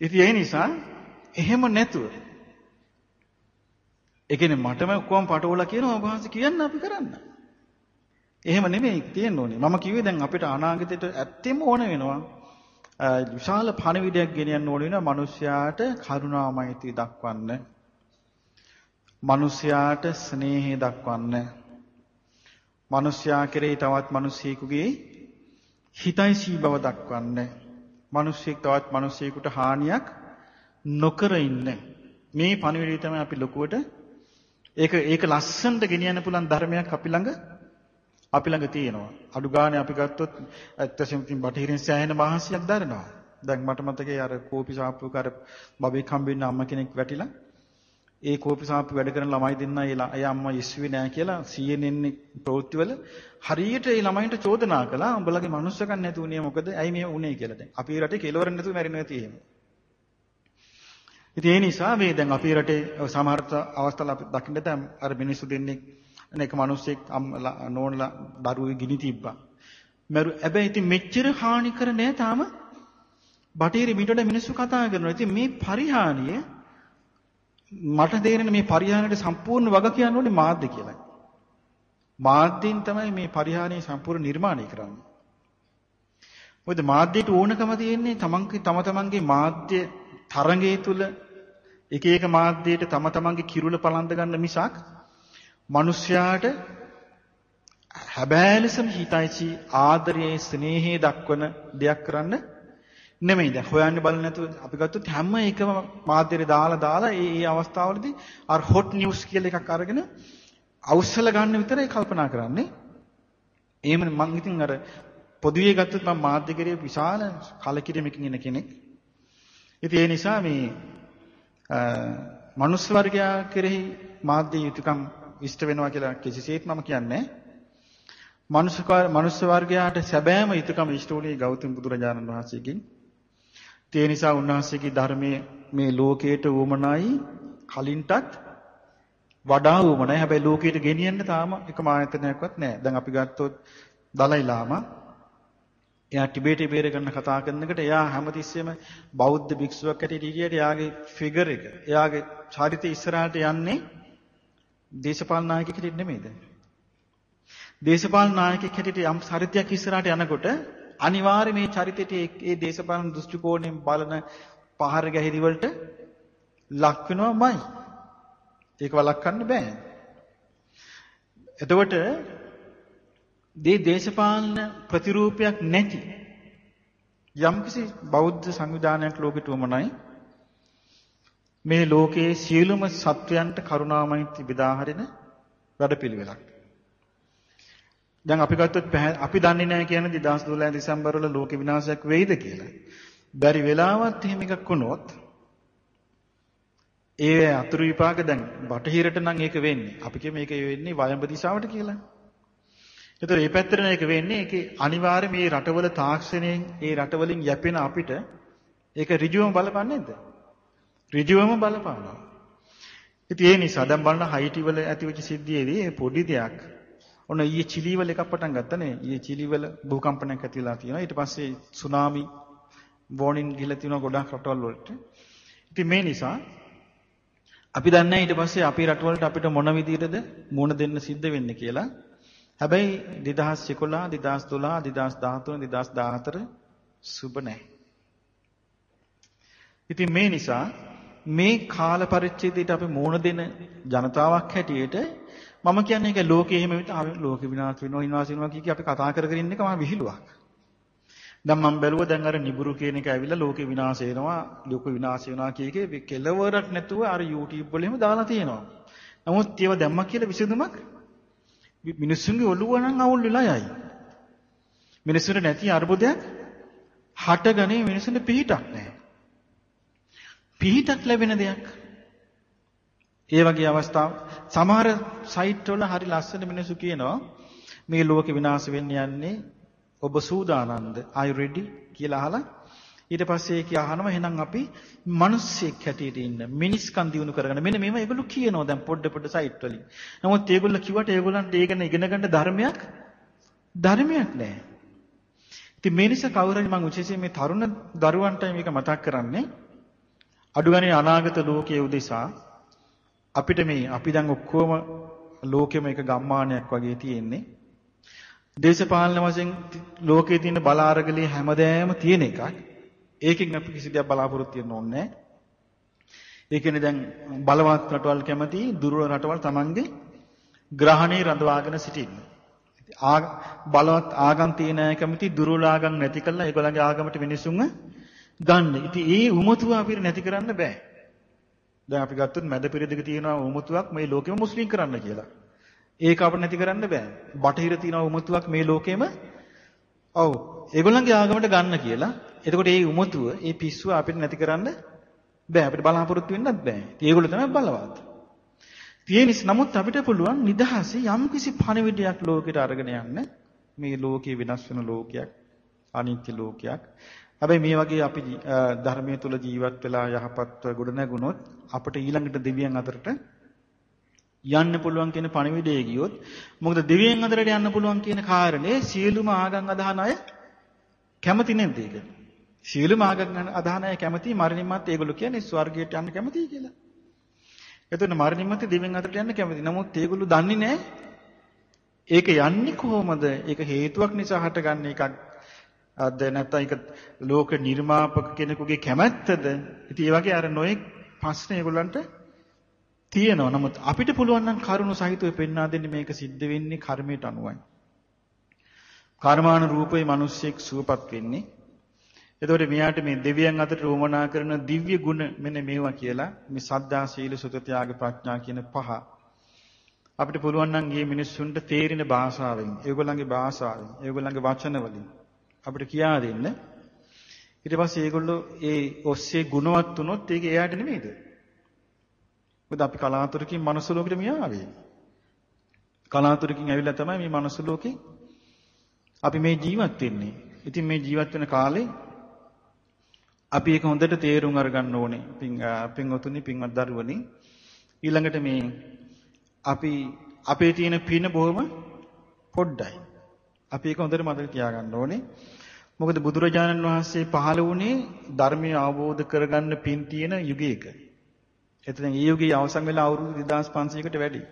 ඉතින් ඒ නිසා එහෙම නැතුව ඒ කියන්නේ මටම ඔක්කොම පටවලා කියනවා ඔබ වහන්සේ කියන්න අපි කරන්න. එහෙම නෙමෙයි තියෙන්න ඕනේ. මම කිව්වේ දැන් අපිට අනාගතයට ඇත්තෙම ඕන වෙනවා. විශාල පණවිඩයක් ගෙනියන්න ඕන වෙනවා මිනිස්යාට කරුණාමෛත්‍රී දක්වන්න. මිනිසයාට ස්නේහය දක්වන්න. මිනිසයා කෙරෙහි තවත් මිනිසෙකුගේ හිතයිසී බව දක්වන්න. මිනිසෙක් තවත් මිනිසෙකුට හානියක් නොකර ඉන්න. මේ පණිවිඩය තමයි අපි ලොකුවට ඒක ඒක ලස්සනට ගෙනියන්න පුළුවන් ධර්මයක් අපි ළඟ අපි ළඟ තියෙනවා. අඩු ගානේ අපි ගත්තොත් ඇත්තටම ඉතින් බටහිරින් සෑහෙන මහසියක් දරනවා. දැන් මට මතකයි අර කෝපි සාප්පුවක අර බබෙක් හම්බෙන්න අම්ම කෙනෙක් වැටිලා ඒ කෝපි සාප්පු වැඩ කරන ළමයි දෙන්න ඒ අම්මා ඉස්සුවේ නෑ කියලා CNN ප්‍රවෘත්තිවල හරියට ඒ ළමයින්ට චෝදනා කළා උඹලගේ මනුස්සකම් නැති උනේ මොකද? ඇයි මේ උනේ කියලා දැන්. අපේ රටේ කෙලවරක් නැතුව මැරෙනවා තියෙන්නේ. ඉතින් ඒ නිසා මේ දැන් අපේ රටේ සමහර අවස්ථාවල අපි දකින්න දැන් අර මිනිස්සු දෙන්නේ එක මිනිස්සෙක් නෝනලා දරුවෙක් ගිනි තිබ්බා. මරු හැබැයි ඉතින් මෙච්චර හානි කර නෑ තාම බටේරි මිටොඩ මිනිස්සු කතා කරනවා. ඉතින් මේ පරිහානිය මට තේරෙන මේ පරිහානියට සම්පූර්ණ වග කියන්න ඕනේ මාධ්‍ය කියලා. මාධ්‍යෙන් තමයි මේ පරිහානිය සම්පූර්ණ නිර්මාණය කරන්නේ. මොකද මාධ්‍යයට ඕනකම තියෙන්නේ තමන්ගේ තම තමන්ගේ මාධ්‍ය තරඟය තුල එක එක මාධ්‍යයට තම තමන්ගේ කිරුළ පලඳ ගන්න මිසක් මිනිස්යාට හැබෑලෙසම හිතයිචි ආදරයේ ස්නේහයේ දක්වන දෙයක් කරන්න නෙමෙයි දැන් හොයන්න බලන්න නැතුව අපි ගත්තොත් හැම එකම මාධ්‍යෙට දාලා දාලා ඒ ඒ අවස්ථාවලදී අර හොට් නිවුස් කියලා එකක් අරගෙන අවසල ගන්න විතරයි කල්පනා කරන්නේ. එහෙම මං ඉතින් අර පොදුවේ ගත්තොත් මම මාධ්‍ය කරේ විශාල කලකිරීමකින් ඉන්න කෙනෙක්. ඉතින් ඒ නිසා මේ මනුස්ස වර්ගයා කෙරෙහි මාධ්‍ය යුතුයකම් ඉෂ්ට වෙනවා කියලා කිසිසේත් මම කියන්නේ නැහැ. මනුස්ස වර්ගයාට සැබෑම යුතුයකම ඉෂ්ට වුණේ ගෞතම බුදුරජාණන් වහන්සේගෙන්. ඒ නිසා උන්වහන්සේගේ ධර්මයේ මේ ලෝකයට උවමනයි කලින්ටත් වඩා උවමනයි. හැබැයි ලෝකයට ගෙනියන්න තාම එකම ආයතනයක්වත් නැහැ. දැන් අපි ගත්තොත් දලයි ලාමා එයා ටිබේටේ බේර ගන්න කතා කරනකොට එයා හැමතිස්සෙම බෞද්ධ භික්ෂුවක් හැටියට හිටියට එයාගේ ෆිගර් එක එයාගේ චරිතය ඉස්සරහට යන්නේ දේශපාලන නායකයෙක් හැටියට නෙමෙයිද? දේශපාලන නායකයෙක් හැටියට යම් චරිතයක් ඉස්සරහට යනකොට අනිවාර්යයෙන් මේ චරිතයට ඒ දේශපාලන දෘෂ්ටි කෝණයෙන් බලන පහර ගැහිලි වලට ලක් වෙනවමයි. ඒක වළක්වන්න බෑ. එතකොට මේ දේශපාලන ප්‍රතිරූපයක් නැති යම්කිසි බෞද්ධ සංවිධානයක් ලෝකෙට උමනයි මේ ලෝකයේ සියලුම සත්වයන්ට කරුණාමෛත්‍රී බෙදා හරින වැඩපිළිවෙලක්. දැන් අපි ගත්තොත් අපි දන්නේ නැහැ කියන්නේ 2012 දෙසැම්බර් වල ලෝක විනාශයක් වෙයිද කියලා. බැරි වෙලාවත් එහෙම එකක් වුණොත් ඒ අතුරු විපාක දැන් බටහිරට නම් ඒක වෙන්නේ. අපි කියමු මේක වෙන්නේ වයඹ දිශාවට කියලා. ඒතර මේ පැත්තට මේක වෙන්නේ ඒකේ අනිවාර්ය මේ රටවල තාක්ෂණයෙන් ඒ රටවලින් යැපෙන අපිට ඒක ඍජුවම බලපන්නේ නැද්ද? ඍජුවම බලපානවා. ඉතින් ඒ නිසා දැන් බලන්න හයිටි වල ඇතිවෙච්ච සිද්ධියේදී පොඩි දෙයක් ඔන්න ඊයේ චිලි වල එකක් පටන් ගත්තනේ. ඊයේ චිලි වල භූකම්පනයක් ඇති වෙලා තියෙනවා. ඊට පස්සේ සුනාමි වෝනින් ගිහලා තියෙනවා ගොඩාක් රටවල් වලට. ඉතින් මේ නිසා අපි දන්නේ ඊට පස්සේ අපේ රටවලට අපිට මොන විදිහටද මුණ දෙන්න සිද්ධ වෙන්නේ කියලා. හැබැයි 2011, 2012, 2013, 2014 සුබ නැහැ. ඉතින් මේ නිසා මේ කාල පරිච්ඡේදයට අපි මුණ දෙන ජනතාවක් හැටියට මම කියන්නේ ඒක ලෝකෙ එහෙම විතර ලෝකෙ විනාශ වෙනවා විනාශ වෙනවා කිය කී අපි කතා කර කර ඉන්න එක මම විහිළුවක්. දැන් මම බැලුවා දැන් අර නිබුරු කියන එක ඇවිල්ලා ලෝකෙ විනාශ වෙනවා ලෝක විනාශ වෙනවා කිය එකේ කෙලවරක් නැතුව අර YouTube වල එහෙම දාලා තියෙනවා. නමුත් ඒව දැම්මා කියලා විසඳුමක් මිනිස්සුන්ගේ ඔළුව නම් අවුල් වෙලා යයි. මිනිස්සුන්ට නැති අර්බුදයක් හටගනේ මිනිස්සුන්ට පිහිටක් නැහැ. පිහිටක් ලැබෙන දෙයක්. ඒ වගේ අවස්ථා සමහර සයිට් වල හරි ලස්සන මිනිස්සු කියනවා මේ ලෝකෙ විනාශ වෙන්න යන්නේ ඔබ සූදානම්ද? are you ready කියලා අහලා ඊට පස්සේ ඒක අහනවා එහෙනම් අපි මිනිස්සෙක් හැටියට ඉන්න මිනිස්කම් දිනු කරගෙන මෙන්න මේව ඒගොල්ලෝ කියනවා දැන් පොඩ පොඩ සයිට් වලින්. නමුත් ඒගොල්ලෝ කිව්වට ඒගොල්ලන්ට ඒක ඉගෙන ගන්න ධර්මයක් ධර්මයක් නැහැ. ඉතින් මේ නිසා කවුරුහරි මම විශේෂයෙන් මේ තරුණ දරුවන්ටයි මේක මතක් කරන්නේ අඩුගානේ අනාගත ලෝකයේ උදෙසා අපිට මේ අපි දැන් ඔක්කොම ලෝකෙම එක ගම්මානයක් වගේ තියෙන්නේ. දේශපාලන වශයෙන් ලෝකයේ තියෙන බල අරගලේ හැමදෑම තියෙන එකක්. ඒකෙන් අපි කිසි දෙයක් බලාපොරොත්තු වෙන්න ඕනේ ඒ කියන්නේ දැන් බලවත් රටවල් කැමති දුර්වල රටවල් Tamange ග්‍රහණේ රඳවාගෙන සිටින්න. බලවත් ආගම් තියෙන අය කැමති දුර්වල ආගම් නැති කරලා ඒගොල්ලන්ගේ ආගමට මිනිසුන්ව ගන්න. ඉතින් ඒ උමතුව අපිට නැති කරන්න බෑ. දැන් අපි ගත්තොත් මැද පෙරදිග තියෙනවා උමතුවක් මේ ලෝකෙම මුස්ලිම් කරන්න කියලා. ඒක අපිට නැති කරන්න බෑ. බටහිර තියෙනවා උමතුවක් මේ ලෝකෙම ඔව් ඒගොල්ලන්ගේ ආගමට ගන්න කියලා. එතකොට මේ උමතුව, මේ පිස්සුව අපිට නැති කරන්න බෑ. අපිට බලාපොරොත්තු වෙන්නත් බෑ. ඒගොල්ලෝ තමයි බලවත්. තියෙනිස් නමුත් අපිට පුළුවන් නිදහසේ යම්කිසි පණිවිඩයක් ලෝකෙට අරගෙන යන්න. මේ ලෝකේ වෙනස් වෙන ලෝකයක්, අනිත්‍ය ලෝකයක්. හැබැයි මේ වගේ අපි ධර්මයේ තුල ජීවත් වෙලා යහපත්ව ගොඩ නැගුණොත් අපිට ඊළඟට දෙවියන් අතරට යන්න පුළුවන් කියන පණිවිඩය ගියොත් මොකද දෙවියන් අතරට යන්න පුළුවන් කියන කාරණේ සියලුම ආගම් අදහන අය කැමති නැද්ද ඒක? සියලුම ආගම් අදහන අය කැමති මරණින් මත් ඒගොල්ලෝ කියන්නේ ස්වර්ගයට යන්න කැමතියි කියලා. එතකොට මරණින් මත් දෙවියන් අතරට යන්න කැමති. නමුත් ඒගොල්ලෝ දන්නේ නැහැ ඒක යන්නේ කොහොමද? ඒක හේතුවක් නිසා හටගන්න එකක් අද නැත්නම් ඒක ලෝක නිර්මාපක කෙනෙකුගේ කැමැත්තද? ඉතින් ඒ වගේ අර නොයෙක් ප්‍රශ්න ඒගොල්ලන්ට තියෙනවා. නමුත් අපිට පුළුවන් නම් කරුණු සහිතව පෙන්වා දෙන්න මේක සිද්ධ වෙන්නේ කර්මයට අනුවයි. කර්මාන රූපේ මිනිස්සෙක් සුවපත් වෙන්නේ. එතකොට මෙයාට මේ දෙවියන් අතර උවමනා කරන දිව්‍ය ගුණ මෙන්න මේවා කියලා මේ සද්ධා සීල සුත ත්‍යාග ප්‍රඥා කියන පහ අපිට පුළුවන් නම් මේ මිනිස්සුන්ට තේරෙන භාෂාවෙන්, ඒගොල්ලන්ගේ භාෂාවෙන්, ඒගොල්ලන්ගේ වචන වලින් අපිට කියා දෙන්න. ඊට පස්සේ ඒගොල්ලෝ ඒ ඔස්සේ ගුණවත් වුණොත් ඒක එයාට නෙමෙයිද? මොකද අපි කලාතුරකින් මනුස්ස ලෝකෙට මිය ආවේ. කලාතුරකින් ඇවිල්ලා තමයි මේ මනුස්ස ලෝකේ අපි මේ ජීවත් වෙන්නේ. ඉතින් මේ ජීවත් වෙන කාලේ අපි ඒක හොඳට තේරුම් අරගන්න ඕනේ. පින් පින්වතුනි පින්වත් දරුවනි ඊළඟට මේ අපි අපේ තියෙන පින බොහොම පොඩ්ඩයි. අපි ඒක හොඳට මතක තියාගන්න ඕනේ. මොකද බුදුරජාණන් වහන්සේ පහළ වුණේ ධර්මය අවබෝධ කරගන්න පින් තියෙන යුගයක. එතන ඒ යුගයේ අවසන් වෙලා අවුරුදු 2500කට වැඩි.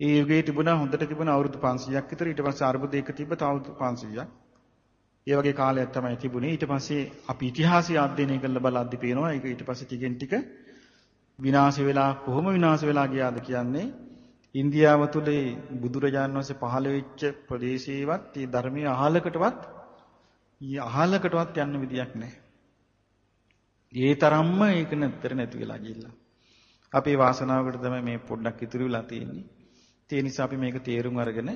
ඒ යුගයේ තිබුණා හොඳට තිබුණා අවුරුදු 500ක් විතර ඊට පස්සේ අර්බුදයක තිබ්බ තව අවුරුදු 500ක්. ඒ වගේ කාලයක් තමයි තිබුණේ. ඊට පස්සේ අපි ඉතිහාසය අධ්‍යයනය කරලා බලද්දි පේනවා ඒක ඊට පස්සේ ටිකෙන් ටික විනාශ වෙලා කොහොම විනාශ වෙලා ගියාද කියන්නේ ඉන්දියාව තුලේ බුදුරජාණන් වහන්සේ පහළ වෙච්ච ප්‍රදේශේවත් මේ ධර්මයේ අහලකටවත් අහලකටවත් යන්න විදියක් නැහැ. ඒ තරම්ම ඒක නැතර නැති වෙලා ගිහිල්ලා. අපේ වාසනාවකට තමයි මේ පොඩ්ඩක් ඉතුරු වෙලා තියෙන්නේ. ඒ නිසා අපි මේක තේරුම් අරගෙන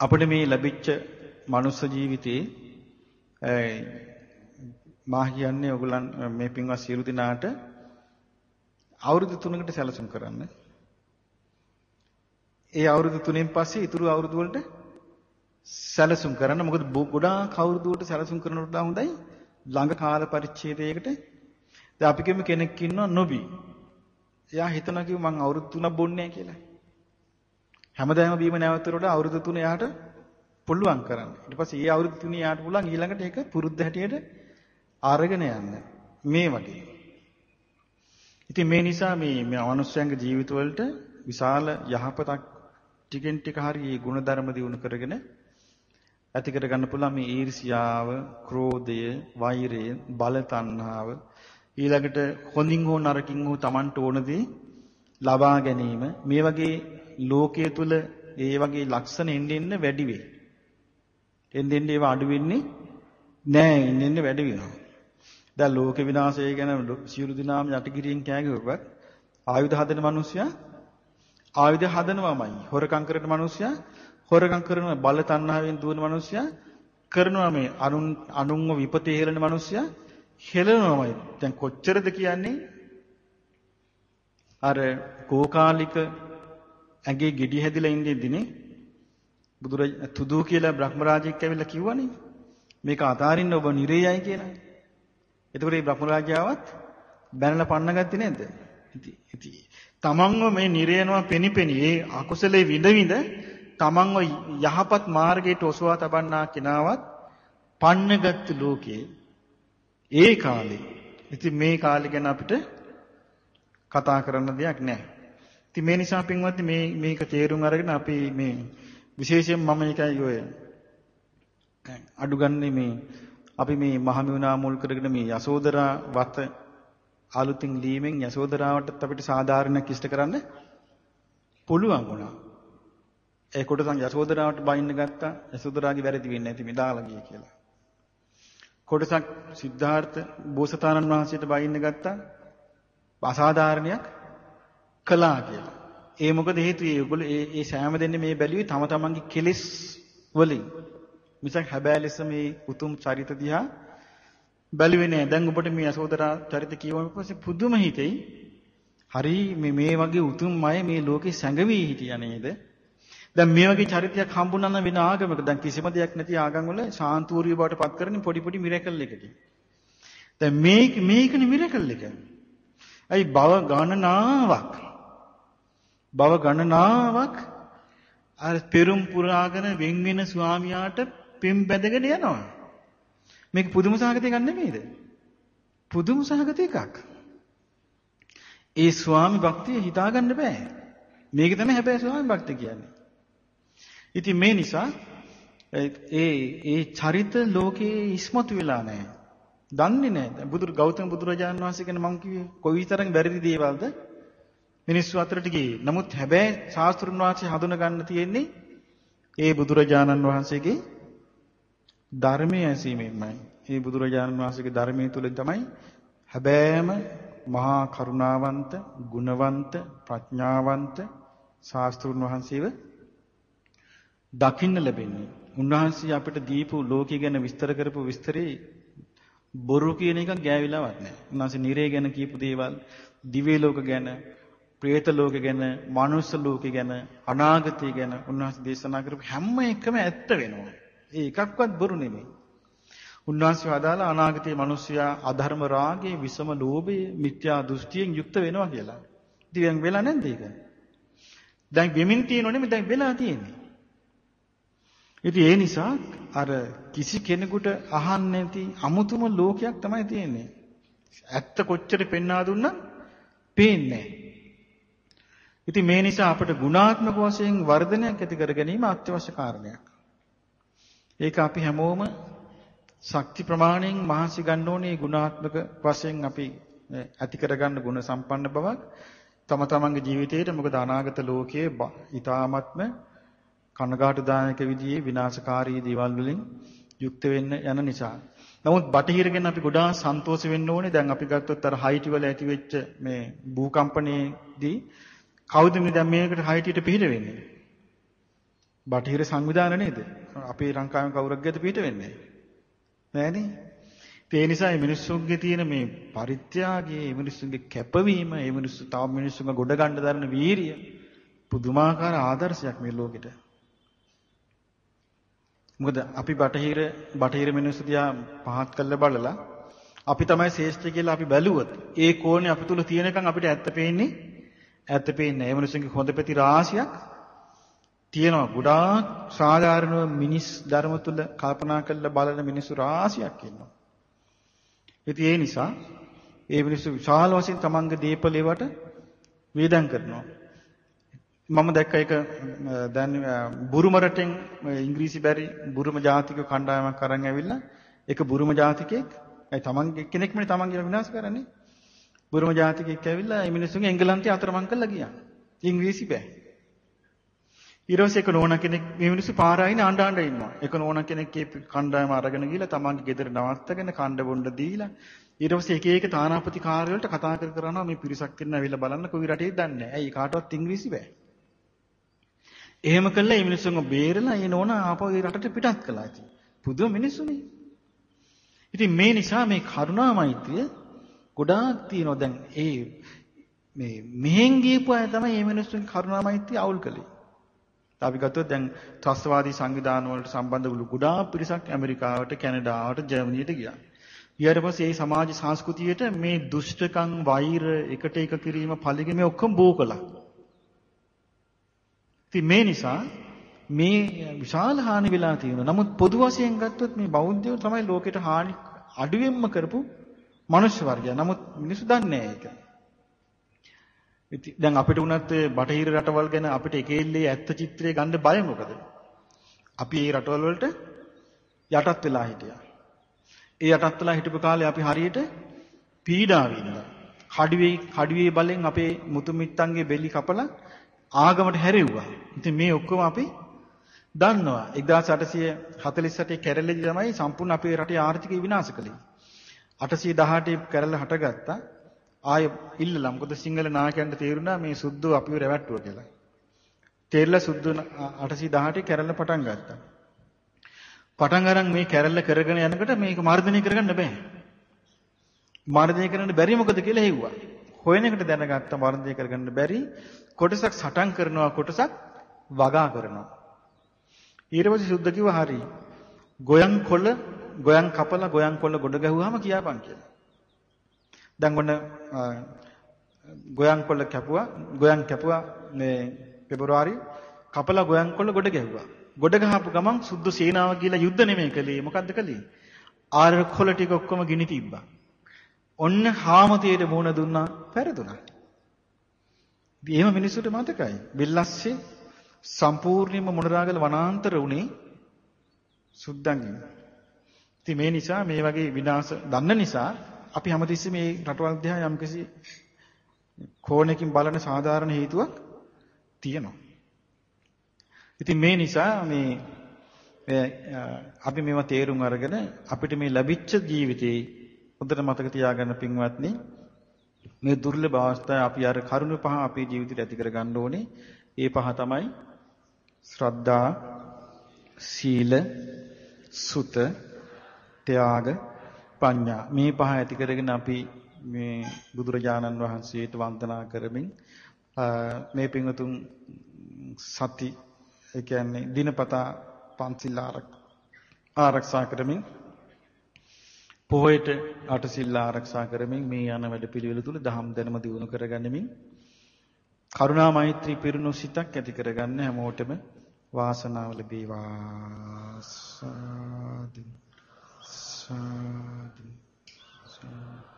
අපිට මේ ලැබිච්ච මනුස්ස ජීවිතේ මා කියන්නේ ඔයගලන් මේ පින්වත් සියලු දෙනාට අවුරුදු 3කට සැලසුම් කරන්න. ඒ අවුරුදු 3න් පස්සේ ඊතුරු අවුරුදු වලට සැලසුම් කරන්න. මොකද ගොඩාක් අවුරුදු වලට සැලසුම් කරනකොට හොඳයි. ළඟ කාල පරිච්ඡේදයකට දැන් අපි කියමු කෙනෙක් ඉන්නවා නොබි. එයා හිතනවා කිව්ව මං අවුරුදු 3ක් බොන්නේ කියලා. හැමදාම බීම නැවතුනට අවුරුදු 3 එයාට පුළුවන් කරන්න. ඊට පස්සේ ඒ අවුරුදු 3 එයාට පුළුවන් ඊළඟට ඒක පුරුද්ද හැටියට අරගෙන යන්න. මේ වගේ. ඉතින් මේ නිසා මේ මනුස්සයන්ගේ ජීවිතවලට විශාල යහපතක් ටිකෙන් ටික හරි මේ ಗುಣධර්ම දිනු කරගෙන ඇති කර ගන්න පුළුවන් මේ ඊර්ෂියාව, ක්‍රෝධය, වෛරය, බල තණ්හාව ඊළඟට හොඳින් හෝ නරකින් හෝ Tamanට ඕන දේ ලබා ගැනීම මේ වගේ ලෝකයේ තුල ඒ වගේ ලක්ෂණ එන්න එන්න වැඩි වෙයි. එන්න එන්න ඒවා අඩු වෙන්නේ නෑ එන්න එන්න වැඩි වෙනවා. දැන් ලෝක විනාශය ගැන සියලු දිනාම යටිගිරියෙන් කෑගුවත් ආයුධ හදන මිනිස්සයා ආයුධ හදනවාමයි. හොරකම් කරන මිනිස්සයා හොරකම් කරන බල තණ්හාවෙන් දුවන මිනිස්සයා කරනවා මේ අනුන් අනුන්ව විපතේ හෙළන මිනිස්සයා හෙළනවාමයි. දැන් කොච්චරද කියන්නේ අර කෝකාලික ඇඟේ ගෙඩි හැදිලා ඉඳින්දිනේ බුදුරජ තුදු කියලා බ්‍රහ්මරාජෙක් ඇවිල්ලා කිව්වනේ මේක අතාරින්න ඔබ නිරේයයි කියලා. එතකොට මේ බ්‍රහ්මරාජයාවත් බැනලා පන්න ගත්තේ නේද? ඉතින් තමන්ව මේ නිරේනවා පෙනිපෙනි ඒ අකුසලේ විඳ විඳ තමන්ව යහපත් මාර්ගයට ඔසවා තබන්නා කෙනාවත් පන්නගත් ලෝකේ ඒ කාලේ ඉතින් මේ කාලේ ගැන අපිට කතා කරන්න දෙයක් නැහැ. ඉතින් මේ නිසා පින්වත්නි මේ මේක තේරුම් අරගෙන අපි මේ විශේෂයෙන් මම එකයි ඔය අඩු ගන්නේ මේ අපි මේ මහමිුණා මුල් කරගෙන මේ යසෝදරා වත අලුතින් ලීමෙන් යසෝදරාවටත් අපිට සාධාරණයක් ඉෂ්ට කරන්න පුළුවන් වුණා. ඒ කොටසන් යසෝදරාවට බයින්න ගත්තා. යසෝදරාගේ වැරදි වෙන්නේ නැති මේ දාලා ගියේ කියලා. කොටසක් සිද්ධාර්ථ බෝසතාණන් වහන්සේට බයින්න ගත්තා. අසාධාරණයක් කළා කියලා. ඒ මොකද හේතුව ඒගොල්ලෝ ඒ ඒ සෑම දෙන්නේ මේ බැලුවේ තම තමන්ගේ කෙලෙස් වලින්. මිසක් හැබෑ ලෙස මේ උතුම් චරිත දිහා බැලුවේ නෑ. දැන් ඔබට මේ යසෝදරා චරිත කියවම පස්සේ පුදුම හිතෙයි. හරි මේ මේ වගේ උතුම් අය මේ ලෝකේ සැඟවී හිටියා නේද? දැන් මේ වගේ චරිතයක් හම්බුනා නම් වෙන ආගමක දැන් කිසිම දෙයක් නැති ආගම් වල සාන්තුවරිය බවට පත් කරන්නේ පොඩි පොඩි මිරකල් එකකින්. දැන් මේක මේකනේ මිරකල් එක. ඇයි භව ගණනාවක් භව ගණනාවක් අර පෙරුම් පුරාගෙන වෙන් වෙන ස්වාමියාට පෙම් බැඳගෙන යනවා. මේක පුදුම සහගත එකක් නෙමෙයිද? පුදුම සහගත එකක්. ඒ ස්වාමි භක්තිය හිතාගන්න බෑ. මේක තමයි හැබැයි ස්වාමි භක්තිය කියන්නේ. ඉතින් මේ නිසා ඒ ඒ චරිත ලෝකේ ඉස්මතු වෙලා නැහැ. දන්නේ නැහැ. බුදු ගෞතම බුදුරජාණන් වහන්සේ ගැන මම කිව්වේ කොයිතරම් වැරදි දේවල්ද මිනිස්සු අතරට ගියේ. නමුත් හැබැයි ශාස්ත්‍රුන් වහන්සේ හඳුන ගන්න තියෙන්නේ ඒ බුදුරජාණන් වහන්සේගේ ධර්මයේ ඇසීමෙන්මයි. ඒ බුදුරජාණන් වහන්සේගේ ධර්මයේ තුල තමයි හැබෑම මහා කරුණාවන්ත, ගුණවන්ත, ප්‍රඥාවන්ත ශාස්ත්‍රුන් වහන්සේව දකින්න ලැබෙන්නේ. උන්වහන්සේ අපිට දීපු ලෝකය ගැන විස්තර කරපු විස්තරේ බොරු කියන එක ගෑවිලාවක් නැහැ. උන්වහන්සේ නිරේ ගැන කියපු දේවල්, දිව්‍ය ලෝක ගැන, പ്രേත ලෝක ගැන, මනුස්ස ලෝක ගැන, අනාගතය ගැන උන්වහන්සේ දේශනා කරපු හැම එකම ඇත්ත වෙනවා. ඒ එකක්වත් බොරු නෙමෙයි. උන්වහන්සේ වදාළ අනාගතයේ මිනිස්සයා අධර්ම රාගයේ, විසම ලෝභයේ, මිත්‍යා දෘෂ්ටියෙන් යුක්ත වෙනවා කියලා. ඉතින් වෙලා නැද්ද ඒක? දැන් වෙමින් තියෙනව නෙමෙයි දැන් වෙලා තියෙන්නේ. ඉතින් ඒ නිසා අර කිසි කෙනෙකුට අහන්න නැති අමුතුම ලෝකයක් තමයි තියෙන්නේ. ඇත්ත කොච්චර පෙන්වා දුන්නා පේන්නේ ඉතින් මේ නිසා අපට ගුණාත්මක වශයෙන් වර්ධනයක් ඇති කර ගැනීම අත්‍යවශ්‍ය කාරණයක්. ඒක අපි හැමෝම ශක්ති ප්‍රමාණයෙන් මහන්සි ගන්න ඕනේ ගුණාත්මක වශයෙන් අපි ඇති කරගන්න ගුණ සම්පන්න බවක් තම තමන්ගේ ජීවිතේට මොකද අනාගත ලෝකයේ ඊ타ත්ම කනගාටුදායක විදිහේ විනාශකාරී දේවල් වලින් යුක්ත වෙන්න යන නිසා. නමුත් බටහිර ගැන අපි ගොඩාක් සන්තෝෂ වෙන්න ඕනේ. දැන් අපි ගත්තොත් අර හයිටි වල ඇති වෙච්ච මේ භූකම්පනයේදී කවුද මේ දැන් මේකට හයිටියට පිට වෙන්නේ? බටහිර සංවිධාන නේද? අපේ ලංකාවෙන් කවුරක් ගැද පිට වෙන්නේ? නෑනේ. ඒ නිසා මේ මිනිස්සුන්ගේ තියෙන මේ පරිත්‍යාගය, මේ මිනිස්සුන්ගේ කැපවීම, මේ මිනිස්සු තව මිනිස්සුන්ව ගොඩ ගන්න දරන වීරිය පුදුමාකාර ආදර්ශයක් මේ ලෝකෙට. මොකද අපි බටහිර බටහිර මිනිස්සු දිහා පහත් කළ බලලා අපි තමයි ශ්‍රේෂ්ඨ කියලා අපි බැලුවොත් ඒ කෝණේ අපි තුල තියෙනකන් අපිට ඇත්ත පේන්නේ ඇත්ත පේන්නේ. ඒ මිනිස්සුන්ගේ හොඳ පැති රාශියක් තියෙනවා. ගොඩාක් සාධාරණව මිනිස් ධර්ම තුල කල්පනා කරලා බලන මිනිස්සු රාශියක් ඉන්නවා. ඉතින් ඒ නිසා ඒ මිනිස්සු විශාල වශයෙන් තමන්ගේ දීපලේවට වේදම් කරනවා. මම දැක්ක එක දැන් බුරුම රටෙන් ඉංග්‍රීසි බැරි බුරුම ජාතික කණ්ඩායමක් අරන් ඇවිල්ලා ඒක බුරුම ජාතිකයෙක් ඒ තමන්ගේ කෙනෙක්මනේ තමන්ගේ විනාශ කරන්නේ බුරුම ජාතිකයෙක් ඇවිල්ලා මේ මිනිස්සුන්ගේ එංගලන්තේ අතරමං කරලා ගියා ඉංග්‍රීසි බෑ ඊළඟට එක නෝනා කෙනෙක් මේ මිනිස්සු පාරායින ආණ්ඩ ආණ්ඩ ඉන්නවා එක නෝනා කෙනෙක් ඒ කණ්ඩායම අරගෙන ගිහලා තමන්ගේ ගෙදර නවත්තගෙන කණ්ඩ බොණ්ඩ දීලා ඊට පස්සේ එක එක තානාපති කාර්යවලට කතා කර කරනවා මේ පිරිසක් ඉන්න ඇවිල්ලා බලන්න කොයි රටේද දන්නේ නැහැ. ඇයි කාටවත් ඉංග්‍රීසි බෑ. එහෙම කළා මේ මිනිස්සුන්ව බේරලා ඒ නෝනා ආපහු ඒ රටට පිටත් කළා ඉතින්. පුදුම මිනිස්සුනේ. ඉතින් මේ නිසා මේ කරුණා මෛත්‍රිය ගොඩාක් තියෙනවා දැන් ඒ මේ මෙහෙන් ගියපු අය තමයි මේ මිනිස්සුන් කරුණා මෛත්‍රිය අවුල් කළේ. අපි ගත්තොත් දැන් ත්‍ස්වාදී සංවිධාන වලට සම්බන්ධ වුණු ගොඩාක් පිරිසක් ඇමරිකාවට කැනඩාවට ජර්මනියට ගියා. ඊට පස්සේ මේ සමාජ සංස්කෘතියට මේ දුෂ්ටකම් වෛර එකට එක කිරීම පරිගම ඔක්කොම බෝ කළා. ඉතින් මේ නිසා මේ විශාල හානි වෙලා තියෙනවා. නමුත් පොදු වශයෙන් ගත්තොත් මේ බෞද්ධයෝ තමයි ලෝකෙට හානි අඩුවෙන්ම කරපු මනුෂ්‍ය වර්ගය. නමුත් මිනිස්සු දන්නේ නැහැ ඒක. ඉතින් දැන් අපිට උනත් බටහිර රටවල් ගැන අපිට එකෙල්ලේ ඇත්ත චිත්‍රය ගන්න බය මොකද? අපි මේ රටවල් වලට යටත් වෙලා හිටියා. ඒ යටත් වෙලා හිටපු කාලේ අපි හරියට පීඩා විඳා. කඩුවේ කඩුවේ බලෙන් අපේ මුතු මිත්තන්ගේ බෙලි කපලා ආගමට හැරෙව්වා. ඉතින් මේ ඔක්කොම අපි දන්නවා 1848 කැරළේදී තමයි සම්පූර්ණ අපේ රටේ ආර්ථිකය විනාශ කළේ. 818 කැරළ හටගත්තා. ආය ඉල්ලලා මොකද සිංහල නායකයන්ට තේරුණා මේ සුද්ධෝ අපිව රැවට්ටුවා කියලා. තේරලා සුද්ධ 818 කැරළ පටන් ගත්තා. පටන් අරන් මේ කැරල්ල කරගෙන යනකොට මේක මර්ධනය කරගන්න බෑ. මර්ධනය කරන්න බැරි මොකද කියලා හෙව්වා. හොයන එකට දැනගත්ත මර්ධනය කරගන්න බැරි කොටසක් සටන් කරනවා කොටසක් වගා කරනවා. ඊට පස්සේ සුද්ධ කිව්වා හරි. ගොයන් කොළ ගොයන් කපලා ගොයන් කොළ ගොඩ ගැහුවාම කියාපන් කියලා. දැන් ඔන්න ගොයන් කොළ කැපුවා ගොයන් කැපුවා මේ පෙබරවාරි කපලා ගොයන් කොළ ගොඩ ගැහුවා. ගොඩ ගහපු ගමන් සුද්ධ සේනාව කියලා යුද්ධ නෙමෙයි කළේ. මොකද්ද කළේ? ආර කොළ ටික ඔක්කොම ගිනි තිබ්බා. ඔන්න හාමතියට මුණ දුන්නා, පෙරදුනා. එහෙම මිනිස්සුන්ට මතකයි. බෙල්ලස්සේ සම්පූර්ණයෙන්ම මොනරාගල වනාන්තර උනේ සුද්දන්ගෙන්. ඉතින් මේ නිසා මේ වගේ විනාශ දන්න නිසා අපි හැමතිස්සෙම මේ රටවල් දිහා යම්කිසි කෝණයකින් බලන සාධාරණ හේතුවක් තියෙනවා. ඉතින් මේ නිසා මේ අපි මේවා තේරුම් අරගෙන අපිට මේ ලැබිච්ච ජීවිතේ හොඳට මතක තියාගන්න පින්වත්නි මේ දුර්ලභ අවස්ථාවේ අපි අර කරුණ පහ අපේ ජීවිතේට ඇති කර ගන්න ඕනේ. ඒ පහ තමයි ශ්‍රද්ධා, සීල, සුත, ත්‍යාග, පඤ්ඤා. මේ පහ ඇති කරගෙන අපි මේ බුදුරජාණන් වහන්සේට වන්දනා කරමින් මේ පින්වතුන් සති ඒ කියන්නේ දිනපතා පන්සිල් ආරක්ෂා කරමින් පොහොයට අටසිල් ආරක්ෂා කරමින් මේ යන වැඩපිළිවෙල තුල දහම් දැනුම දියුණු කරගනිමින් කරුණා මෛත්‍රී පිරුණු සිතක් ඇති කරගන්න හැමෝටම වාසනාව ලැබේවා සාදු සාදු සාදු.